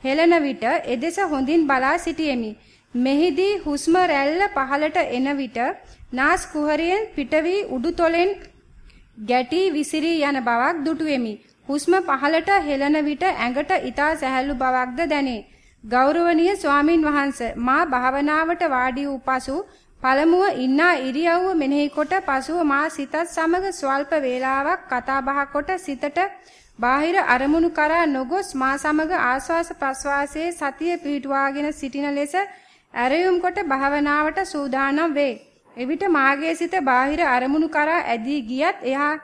හෙළන විට එදෙස හොඳින් බලා සිටියෙමි. මෙහිදී හුස්ම රැල්ල පහළට එන විට නාස් කුහරයෙන් පිටවි උඩුතොලෙන් ගැටි විසිරී යන බවක් දුටුවෙමි. හුස්ම පහළට හෙළන විට ඇඟට ඊතා සැහැල්ලු බවක්ද දැනේ. ගෞරවනීය ස්වාමින් වහන්සේ මා භාවනාවට වාඩි වූ පසු පළමුව ඉන්නා ඉරියව්ව මෙනෙහි කොට පසුව මා සිතත් සමග ස්වල්ප වේලාවක් කතා බහ කොට සිතට බාහිර අරමුණු කරා නොගොස් මා සමග ආස්වාස ප්‍රස්වාසයේ සතිය පිහිටුවාගෙන සිටින ලෙස ඇරයුම් කොට භාවනාවට සූදානම් වේ. එවිට මාගේ සිත බාහිර අරමුණු කරා ඇදී ගියත් එහා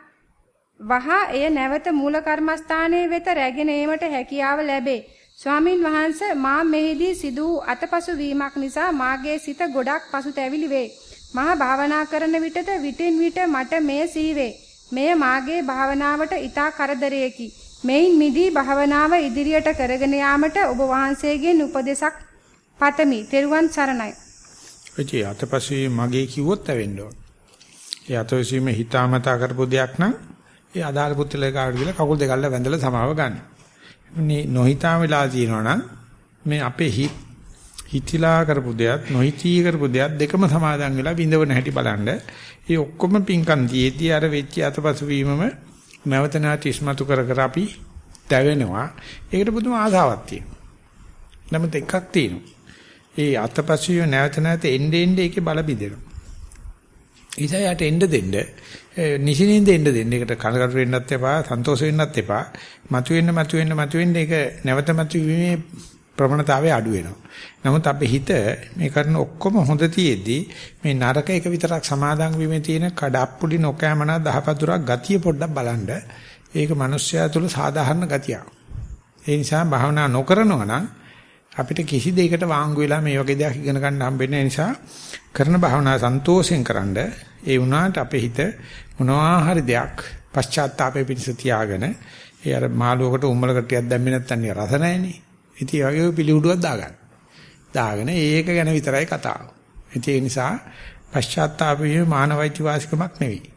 වහා එය නැවත මූල කර්මස්ථානයේ වෙත රැගෙන ඒමට හැකියාව ලැබේ. ස්වාමින් වහන්සේ මා මෙහිදී සිදු වූ අතපසු වීමක් නිසා මාගේ සිත ගොඩක් පසුතැවිලි වේ. මා භාවනා කරන විටද විටින් විට මට මෙය සීවේ. මෙය මාගේ භාවනාවට ඊටා කරදරයකි. මෙයින් මිදී භාවනාව ඉදිරියට කරගෙන යාමට ඔබ වහන්සේගෙන් උපදෙසක් පතමි. තෙරුවන් සරණයි. එචි අතපසු මගේ කිව්වොත් ඇවෙන්න ඕන. ඒ අතපසුීම හිතාමතා කරපු දෙයක් නම් ඒ අදාළ පුත්‍රලේ කාට ගිහලා කකුල් දෙක අල්ල වැඳලා සමාව ගන්න. මේ නොහිතා වෙලා තියෙනවා මේ අපේ හිත හිතිලා කරපු දෙයක් නොහිතී කරපු දෙයක් දෙකම සමාදන් වෙලා විඳවන හැටි බලන්න. ඒ ඔක්කොම පිංකම් තියේදී අර වෙච්ච අතපසු වීමම නැවත නැවත ඉස්මතු කර කර අපි දැවෙනවා. ඒකට පුදුම ආසාවක් තියෙනවා. නමුත් එකක් තියෙනවා. ඒ අතපසු නැවත නැවත එන්නේ එන්නේ ඒකේ බල බිදෙනවා. ඉතින් යට එන්න දෙන්න නිසිනින්ද එන්න දෙන්න. ඒකට කනකට වෙන්නත් එපා, සන්තෝෂ වෙන්නත් එපා. මතුවෙන්න මතුවෙන්න මතුවෙන්න ඒක නැවත මතුවීමේ ප්‍රවණතාවය අඩු වෙනවා. නමුත් අපේ හිත මේ කරන ඔක්කොම හොඳ තියෙද්දි මේ නරක එක විතරක් සමාදන් වීමේ තියෙන කඩප්පුලි නොකෑමන දහපතුරක් ගතිය පොඩ්ඩක් බලන්න. ඒක මිනිස්සයා තුළ සාධාරණ ගතියක්. ඒ නිසා භාවනා නොකරනවා නම් අපිට කිසි දෙයකට වාංගු වෙලා මේ වගේ දෙයක් ඉගෙන ගන්න හම්බෙන්නේ නිසා කරන භාවනා සන්තෝෂයෙන් කරන්ඩ ඒ වුණාට අපේ හිත මොනවා හරි දෙයක් පශ්චාත්තාපේ පිණිස තියාගෙන ඒ අර මාළුවකට උම්මලකට ටිකක් දැම්මේ නැත්නම් රස නැහැනේ. ඉතින් ඒ වගේ පිළිඋඩුවක් දාගන්න. දාගෙන ඒක ගැන විතරයි කතාව. ඒ නිසා පශ්චාත්තාපයේ මානවයිති වාසිකමක් නෙවෙයි.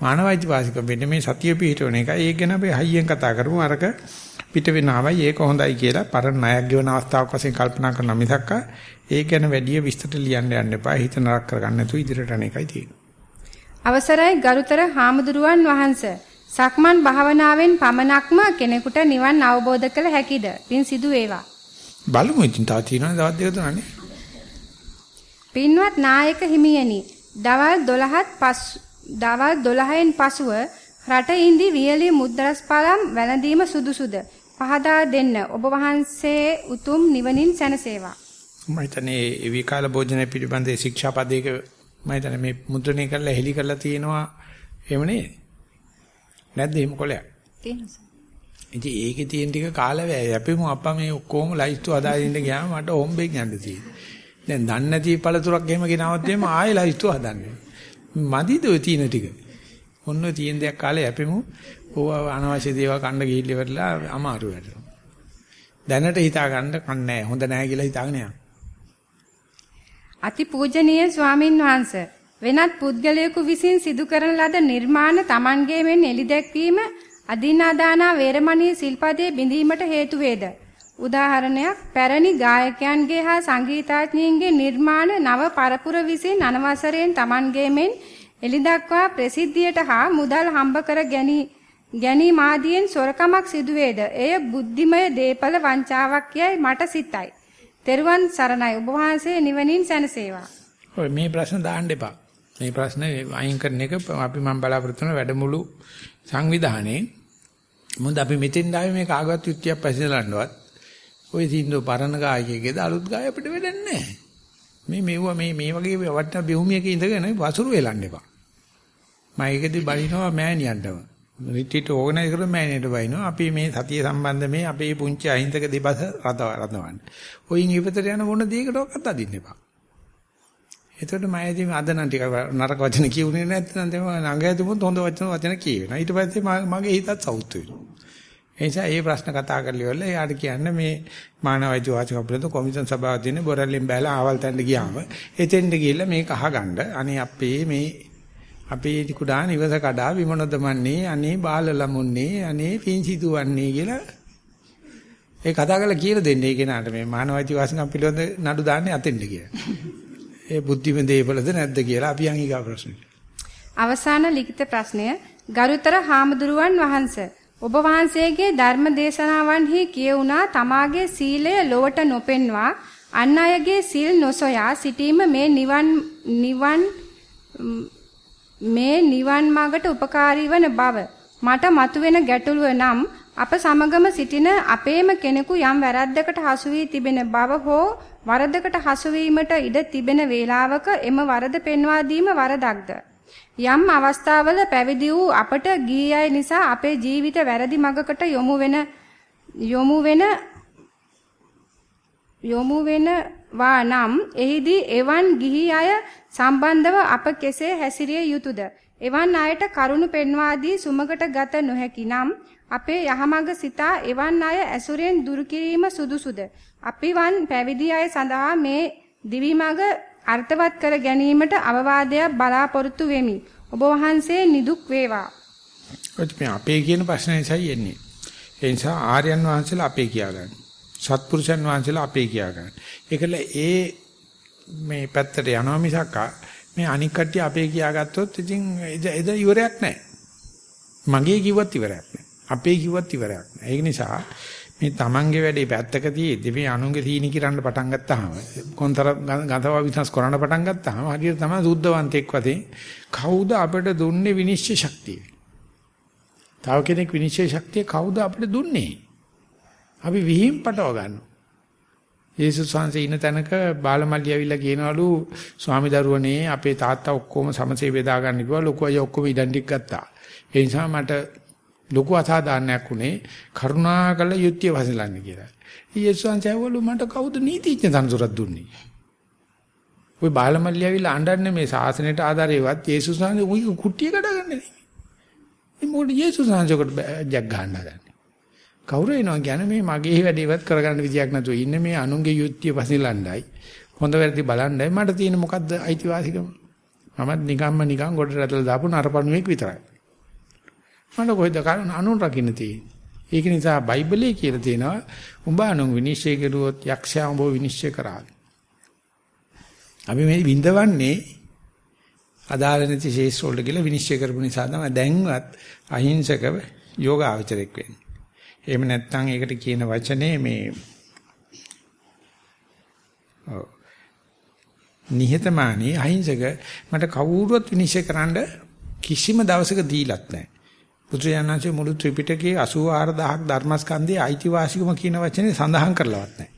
මානවයිති වාසිකම වෙන්නේ මේ සතිය පිහිටවන එකයි. ඒක ගැන අපි හයියෙන් කතා කරමු. අරක පිට වෙනවයි ඒක හොඳයි කියලා පරණ ණයක් ගෙවන අවස්ථාවක් වශයෙන් කල්පනා කරන මිසක් ඒක ගැන වැඩි විස්තර ලියන්න යන්න එපා. හිත නරක කරගන්න නැතුව ඉදිරියට යන එකයි තියෙන්නේ. අවසරයි ගරුතර හාමුදුරුවන් වහන්සේ. සක්මන් භාවනාවෙන් පමණක්ම කෙනෙකුට නිවන් අවබෝධ කළ හැකිද? පින් සිදු වේවා. බලමු ඉතින් තා තියෙනවා දවස් දෙක තුනනේ. පින්වත් නායක හිමියනි දවල් 12ත් පස් දවල් 12න් පසුව රට ඉන්දි වියලි මුද්‍රස් පළම් වැළඳීම සුදුසුද? පහදා දෙන්න. ඔබ වහන්සේ උතුම් නිවනින් සැනසේවා. මම හිතන්නේ ඒ විකාල භෝජන පිළිබඳ ශික්ෂාපදයක මම හිතන්නේ මේ මුද්‍රණය කරලා හෙලි කරලා තියෙනවා එහෙම නේද? නැද්ද එහෙම කොලයක්? තියෙනවා. ඉතින් ඒකේ තියෙන ටික කාලවැය. අපිම අප්පා මේ ඔක්කොම ලයිස්තු හදාගෙන ගියාම මට හොම්බෙන් යන්න තියෙනවා. දැන් දන්නේ නැති පළතුරක් එහෙම ගෙනවත් එම ආයෙ ලයිස්තු හදන්නේ. මදිද ඔය තියෙන ටික. ඔන්න තියෙන දෙයක් කාලේ යැපෙමු. ඕවා අනවශ්‍ය දේවල් කන්න ගිහිල්ලා ඉවරලා අමාරු වෙනවා. දැනට හිතා ගන්න කන්නේ හොඳ නැහැ කියලා හිතාගෙන යන්න. අතිපූජනීය ස්වාමින් වහන්සේ වෙනත් පුද්ගලයෙකු විසින් සිදු කරන ලද නිර්මාණ Tamanගේ මෙන් එලිදැක්වීම අදිනාදානා වේරමණී සිල්පදයේ බිඳීමට හේතු වේද? උදාහරණයක් පැරණි ගායකයන්ගේ හා සංගීතඥයින්ගේ නිර්මාණ නව පරපුර විසින් අනවසරයෙන් Tamanගේ මෙන් එලිදක්වා ප්‍රසිද්ධියට හා මුදල් හම්බ කර ගැනී ගැනීම ආදියෙන් සොරකමක් සිදුවේද? එය බුද්ධිමය දීපල වංචාවක් යයි මට සිතයි. තෙරුවන් සරණයි ඔබ වහන්සේ නිවනින් සැනසේවා. ඔය මේ ප්‍රශ්න දාන්න එපා. මේ ප්‍රශ්න අයින් කරන එක අපි මම බලාපොරොත්තු වෙන වැඩමුළු සංවිධානයේ මොකද අපි මෙතෙන් ආවේ මේ කාගවත් යුක්තියක් පැසලන්නවත් ওই සින්දු පරණ ගායකයෙක්ද අලුත් ගාය අපිට වෙන්නේ නැහැ. මේ මෙවුව මේ මේ වගේ වටන බිහුමියක ඉඳගෙන වසුරු වෙලන්න එපා. මම ඒකදී බලිනවා මෑණියන්ටම. රිට්‍රීට් ඕගනයිස් කරලා මෑණියට බයිනවා. අපි මේ සතිය සම්බන්ධ මේ අපේ පුංචි අහිංසක දෙබස රඳවන්න. ඔයින් ඉවතට යන මොන දෙයකටවත් අදින්න එපා. එතකොට මම ඉතින් අද නම් ටික නරක වචන කියුනේ නැත්නම් තම නංගයතුමුත් හොඳ වචන වචන කියවෙනවා. ඊට පස්සේ මගේ හිතත් සවුත් වෙනවා. ඒ නිසා මේ ප්‍රශ්න කතා කරලා ඉවරලා එයාට කියන්න මේ මානව අයිතිවාසිකම් පිළිබඳ කොමිෂන් සභාව දින බොරල්ලෙන් බැලලා ආවල් තැන්න ගියාම එතෙන්ට ගිහිල්ලා මේක අහගන්න අනේ අපේ මේ අපේ කුඩා නිවස කඩා විමනොදමන්නේ අනේ බාල ළමුන්නේ අනේ පිංසිතුවන්නේ කියලා ඒ කතා කරලා කියලා දෙන්නේ ඒ කෙනාට මේ මානව අයිතිවාසිකම් පිළිබඳ නඩු දාන්නේ අතෙන්ද කියලා. ඒ බුද්ධිම දේවලද නැද්ද කියලා අපි යන් ඊගා ප්‍රශ්නෙට. අවසාන ලිඛිත ප්‍රශ්නය ගරුතර හාමුදුරුවන් වහන්සේ ඔබ වහන්සේගේ ධර්ම දේශනාවන්හි කියුණා තමාගේ සීලය ලොවට නොපෙන්වා අන් අයගේ සිල් නොසොයා සිටීම මේ නිවන් නිවන් මේ නිවන් මාර්ගට උපකාරී වන බව. මට මතුවෙන ගැටලුව නම් අප සමගම සිටින අපේම කෙනෙකු යම් වැරද්දකට හසු වී තිබෙන බව හෝ වරදකට හසු වීමට ඉඩ තිබෙන වේලාවක එම වරද පෙන්වා දීම වරදක්ද? යම් අවස්ථාවල පැවිදි වූ අපට ගී අය නිසා අපේ ජීවිත වැරදි මඟකට යොමු වෙන යොමු වෙන යොමු වෙනවා නම් එහිදී එවන් ගිහි අය සම්බන්ධව අප කෙසේ හැසිරිය යුතුද? එවන් අයට කරුණ පෙන්වා දී සුමකට ගත නොහැකි නම් අපේ යහමඟ සිතා එවන් අය ඇසුරෙන් දුරු කිරීම සුදුසුද? අපිවන් පැවිදි අය සඳහා මේ දිවිමඟ අර්ථවත් කර ගැනීමට අවවාදයක් බලාපොරොත්තු වෙමි. ඔබ වහන්සේ නිදුක් වේවා. ඔය අපේ කියන ප්‍රශ්න නිසායි එන්නේ. ඒ නිසා ආර්යයන් වහන්සේලා අපේ කියා ගන්න. සත්පුරුෂයන් වහන්සේලා අපේ කියා ගන්න. ඒකල ඒ මේ පැත්තට යනවා මිසක් මේ අනික් කට්ටිය අපේ කියාගත්තොත් ඉතින් එද ඉවරයක් නැහැ. මගේ කිව්වත් ඉවරයක් නැහැ. අපේ කිව්වත් ඉවරයක් නැහැ. ඒක නිසා මේ Tamange වැඩේ පැත්තක තියේදී මේ අනුන්ගේ තීනි කිරන්න පටන් ගත්තාම කොන්තර ගඳව විශ්වාස කරන්න පටන් ගත්තාම හරියට තමයි සුද්ධවන්තෙක් වශයෙන් කවුද අපිට දුන්නේ විනිශ්චය ශක්තිය? තව කෙනෙක් විනිශ්චය ශක්තිය කවුද අපිට දුන්නේ? අපි විහිම් පටව ගන්නවා. යේසුස් වහන්සේ ඉන්න තැනක බාලමල්ලි ඇවිල්ලා කියනවලු ස්වාමි දරුවනේ අපේ තාත්තා ඔක්කොම සමසේ බෙදා ගන්න කිව්වා ලොකු අය ඔක්කොම ඉඩම් ටික ගත්තා. ඒ නිසා මට ලොකු අසාධාරණයක් උනේ කරුණාකර යුක්තිය වසලන්න කියලා. යේසුස් වහන්සේ මට කවුද නීතිඥ තනතුරක් දුන්නේ? ওই බාලමල්ලි ඇවිල්ලා අඬන්නේ මේ ශාසනයට ආධාරේවත් යේසුස් වහන්සේ උයි කුට්ටිය කඩගන්නේ නේ. මේ මොකද යේසුස් වහන්සේකට ජග් ගන්න හදන්නේ. කවුරු එනවා කියන්නේ මේ මගේ වැඩේවත් කරගන්න විදියක් නැතුව ඉන්නේ මේ අනුන්ගේ යුක්තිය වසලන්නයි. හොඳ වැරදි බලන්නයි මට තියෙන මොකද්ද අයිතිවාසිකම? මමත් නිකම්ම නිකන් ගොඩ රැතලා දාපු නරපණුවෙක් විතරයි. මට කොහෙද කරන අනුන් රකින්න තියෙන්නේ. ඒක නිසා බයිබලයේ කියලා තියෙනවා උඹ අනුන් විනිශ්චය කරුවොත් යක්ෂයා උඹව විනිශ්චය කරාවි. අපි මේ විඳවන්නේ අදාළ නැති ශේෂ්ඨ වලට කියලා විනිශ්චය කරපු නිසා තමයි දැන්වත් අහිංසකව යෝගාචරයක් වෙන්නේ. එහෙම නැත්නම් ඒකට කියන වචනේ මේ නිහතමානී අහිංසක මට කවුරුවත් විනිශ්චය කරන්න කිසිම දවසක දීලත් නැහැ. බුදුරජාණන්සේ මුළු ත්‍රිපිටකයේ 84000ක් ධර්මස්කන්ධයේ අයිතිවාසිකම කියන වචනේ සඳහන් කරලවත් නැහැ.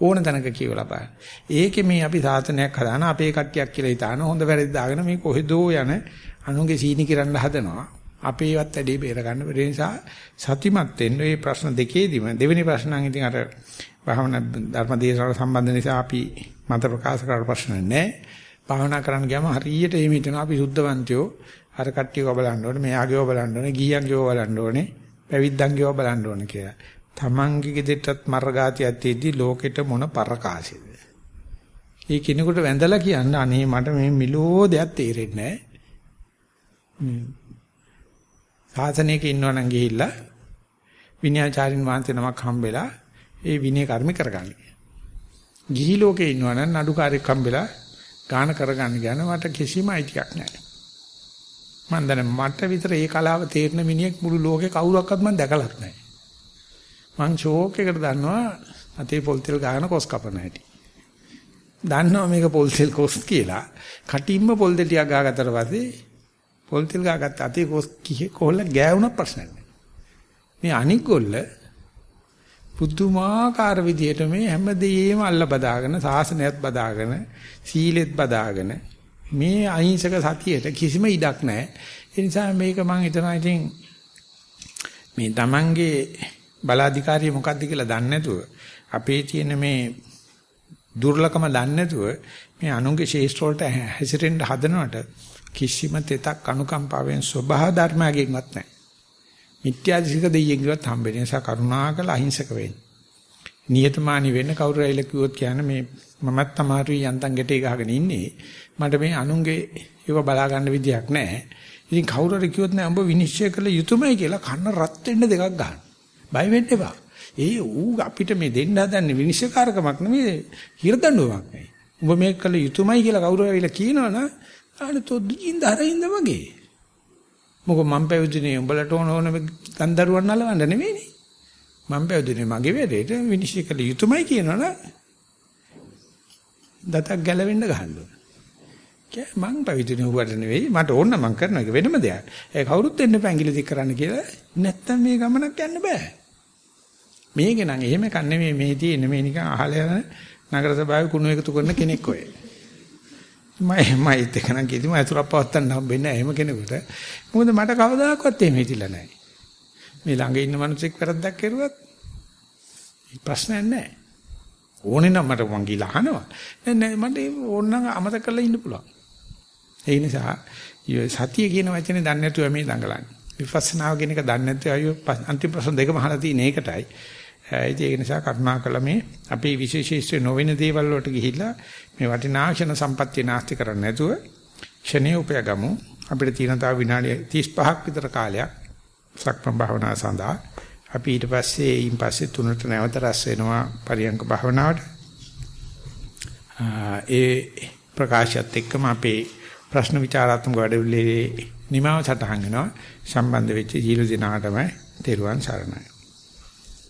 ඕන තැනක කියවලා බලන්න. ඒකේ මේ අපි සාසනයක් හදාන අපේ කට්ටියක් කියලා හිතාන හොඳ වැරදි දාගෙන මේ කොහෙදෝ යන අනුන්ගේ සීනි කිරන්න හදනවා. අපේවත් වැඩේ බේර ගන්න බැරි නිසා සතිමත් වෙන්න මේ ප්‍රශ්න දෙකේදීම දෙවෙනි ප්‍රශ්න නම් ඉතින් අර භාවනා ධර්මදේශනට සම්බන්ධ නිසා අපි මත ප්‍රකාශ කරලා ප්‍රශ්න නැහැ. භාවනා කරන්න ගියාම හරියට එහෙම හිතනවා අපි සුද්ධවන්තයෝ අර කට්ටියව බලන්න ඕනේ, මෙයාගේව බලන්න ඕනේ, ගීයන්ගේව බලන්න ඕනේ, පැවිද්දන්ගේව බලන්න ඕනේ කියලා. තමන්ගේ ගෙදරටත් මර්ගාතියක් තියෙද්දි ලෝකෙට මොන පරකාසෙද? ඒ කිනෙකුට වැඳලා කියන්න අනේ මට මේ මිලෝ දෙයක් තේරෙන්නේ නැහැ. සාසනයක ඉන්නවනම් ගිහිල්ලා විනයාචාරින් වහන්සේ නමක් හම්බෙලා ඒ විනය කර්ම කරගන්න. ගිහි ලෝකේ ඉන්නවනම් නඩුකාරයෙක් හම්බෙලා ගාන කරගන්න කියන මට කිසිම අයිතියක් නැහැ. මම දැන් මට විතර ඒ කලාව තේරෙන මිනිහෙක් මුළු ලෝකේ කවුරක්වත් මම දැකලත් නැහැ. මං ෂෝක් එකට දන්නවා අතේ පොල් තෙල් ගාන කොස් කපන හැටි. දන්නවා මේක පොල් තෙල් කොස් කියලා. කටින්ම පොල් තෙල් ටිකක් ගාගත්තට පස්සේ පොල් තෙල් ගාගත්ත අතේ කොස් කිහේ කොහොල්ල ගෑවුණ ප්‍රශ්නයක් නෑ. මේ අනික් ගොල්ල පුදුමාකාර විදියට මේ හැමදේම අල්ල බදාගෙන සාසනයත් බදාගෙන සීලෙත් බදාගෙන මේ අහිංසක සතියට කිසිම ඉඩක් නැහැ. ඒ නිසා මේක මම හිතනවා ඉතින් මේ Tamange බලාධිකාරිය මොකද්ද කියලා දන්නේ නැතුව අපේ තියෙන මේ දුර්ලකම දන්නේ නැතුව මේ අනුන්ගේ ශේෂ්ඨ වලට හැසිරෙන්න හදනවට කිසිම තෙතක් අනුකම්පාවෙන් ස්වභාව ධර්මයකින්වත් නැහැ. මිත්‍යාදිසික දෙයියෙක්වත් හම්බෙන්නේ නිසා කරුණාකර අහිංසක වෙන්න. නියතමානී වෙන්න කවුරු ඇවිල්ලා කිව්වොත් කියන්නේ මේ මමත් තමාරුයි යන්තම් ගැටේ ගහගෙන ඉන්නේ. මට මේ අනුන්ගේ ඒව බලා ගන්න විදියක් නැහැ. ඉතින් කවුරු හරි කිව්වොත් නෑ උඹ විනිශ්චය කළ යුතුයමයි කියලා කන්න රත් වෙන්න දෙකක් ගන්න. බය වෙන්න එපා. ඒ ඌ අපිට මේ දෙන්න හදන්නේ විනිශ්චයකාරකමක් නෙමෙයි හිරදඬුවමක් නෙයි. උඹ මේක කළ යුතුයමයි කියලා කවුරු හරි ඇවිල්ලා කියනවනම් අනේ තොද්දු ජීඳ හරින්ද වගේ. මොකද මම පැවිදිනේ උඹලට ඕන ඕන ගන්දරුවන් නලවන්න නෙමෙයිනේ. මම පැවිදිනේ මගේ වැඩේට විනිශ්චය කළ යුතුයමයි කියනවනම් දතක් ගැලවෙන්න ගහන්න ඕන. කෑ මං පැවිදිනේ උඹට නෙවෙයි මට ඕන නම් මං කරන එක වෙනම දෙයක්. ඒ කවුරුත් එන්න පැංගිලි දික් කරන්න කියලා නැත්තම් මේ ගමනක් යන්න බෑ. මේක නම් එහෙම කන්නේ මේ මේ තියෙන මේ නිකන් අහල යන නගර සභාවේ කුණු එකතු කරන කෙනෙක් ඔය. මම මයිත් එක නම් කිසිම අතුරක් පවත්තන්න හම්බෙන්නේ නැහැ එහෙම කෙනෙකුට. මොකද මට කවදාකවත් එහෙම හිතිලා නැහැ. මේ ළඟ ඉන්න මිනිස්සෙක් වැරද්දක් කරුවත් ප්‍රශ්නයක් නැහැ. ඕනේ නම් මට මං ගිහලා අහනවා. නෑ මට ඕන නම් අමතක කරලා ඉන්න පුළුවන්. ඒ නිසා සතිය කියන වචනේ දන්නේ නැතුව මේ දඟලන්නේ. විපස්සනාව කියන එක දන්නේ නැතුව අයියෝ අන්තිම ප්‍රශ්න දෙකම අහලා තියෙන ඒකටයි. ඒක නිසා කරුණාකර මේ අපේ විශේෂීස්ත්‍රේ නොවන දේවල් වලට ගිහිල්ලා මේ වටිනා ක්ෂණ සම්පත්තිය නාස්ති කරන්නේ නැතුව ක්ෂණේ උපයගමු. අපිට තියෙන තව විනාඩි 35ක් විතර කාලයක් සක්මන් භාවනාව සඳහා අපි ඊට පස්සේ ඊයින් පස්සේ තුනට නැවත රැස් වෙනවා පරියංග භාවනාවට. ඒ ප්‍රකාශයත් එක්කම අපේ ප්‍රශ්න විචාරාත්මක වැඩවිලේ නිමාව සටහන් වෙනවා. සම්බන්ධ වෙච්ච ජීලු දිනාටම තෙරුවන් සරණයි.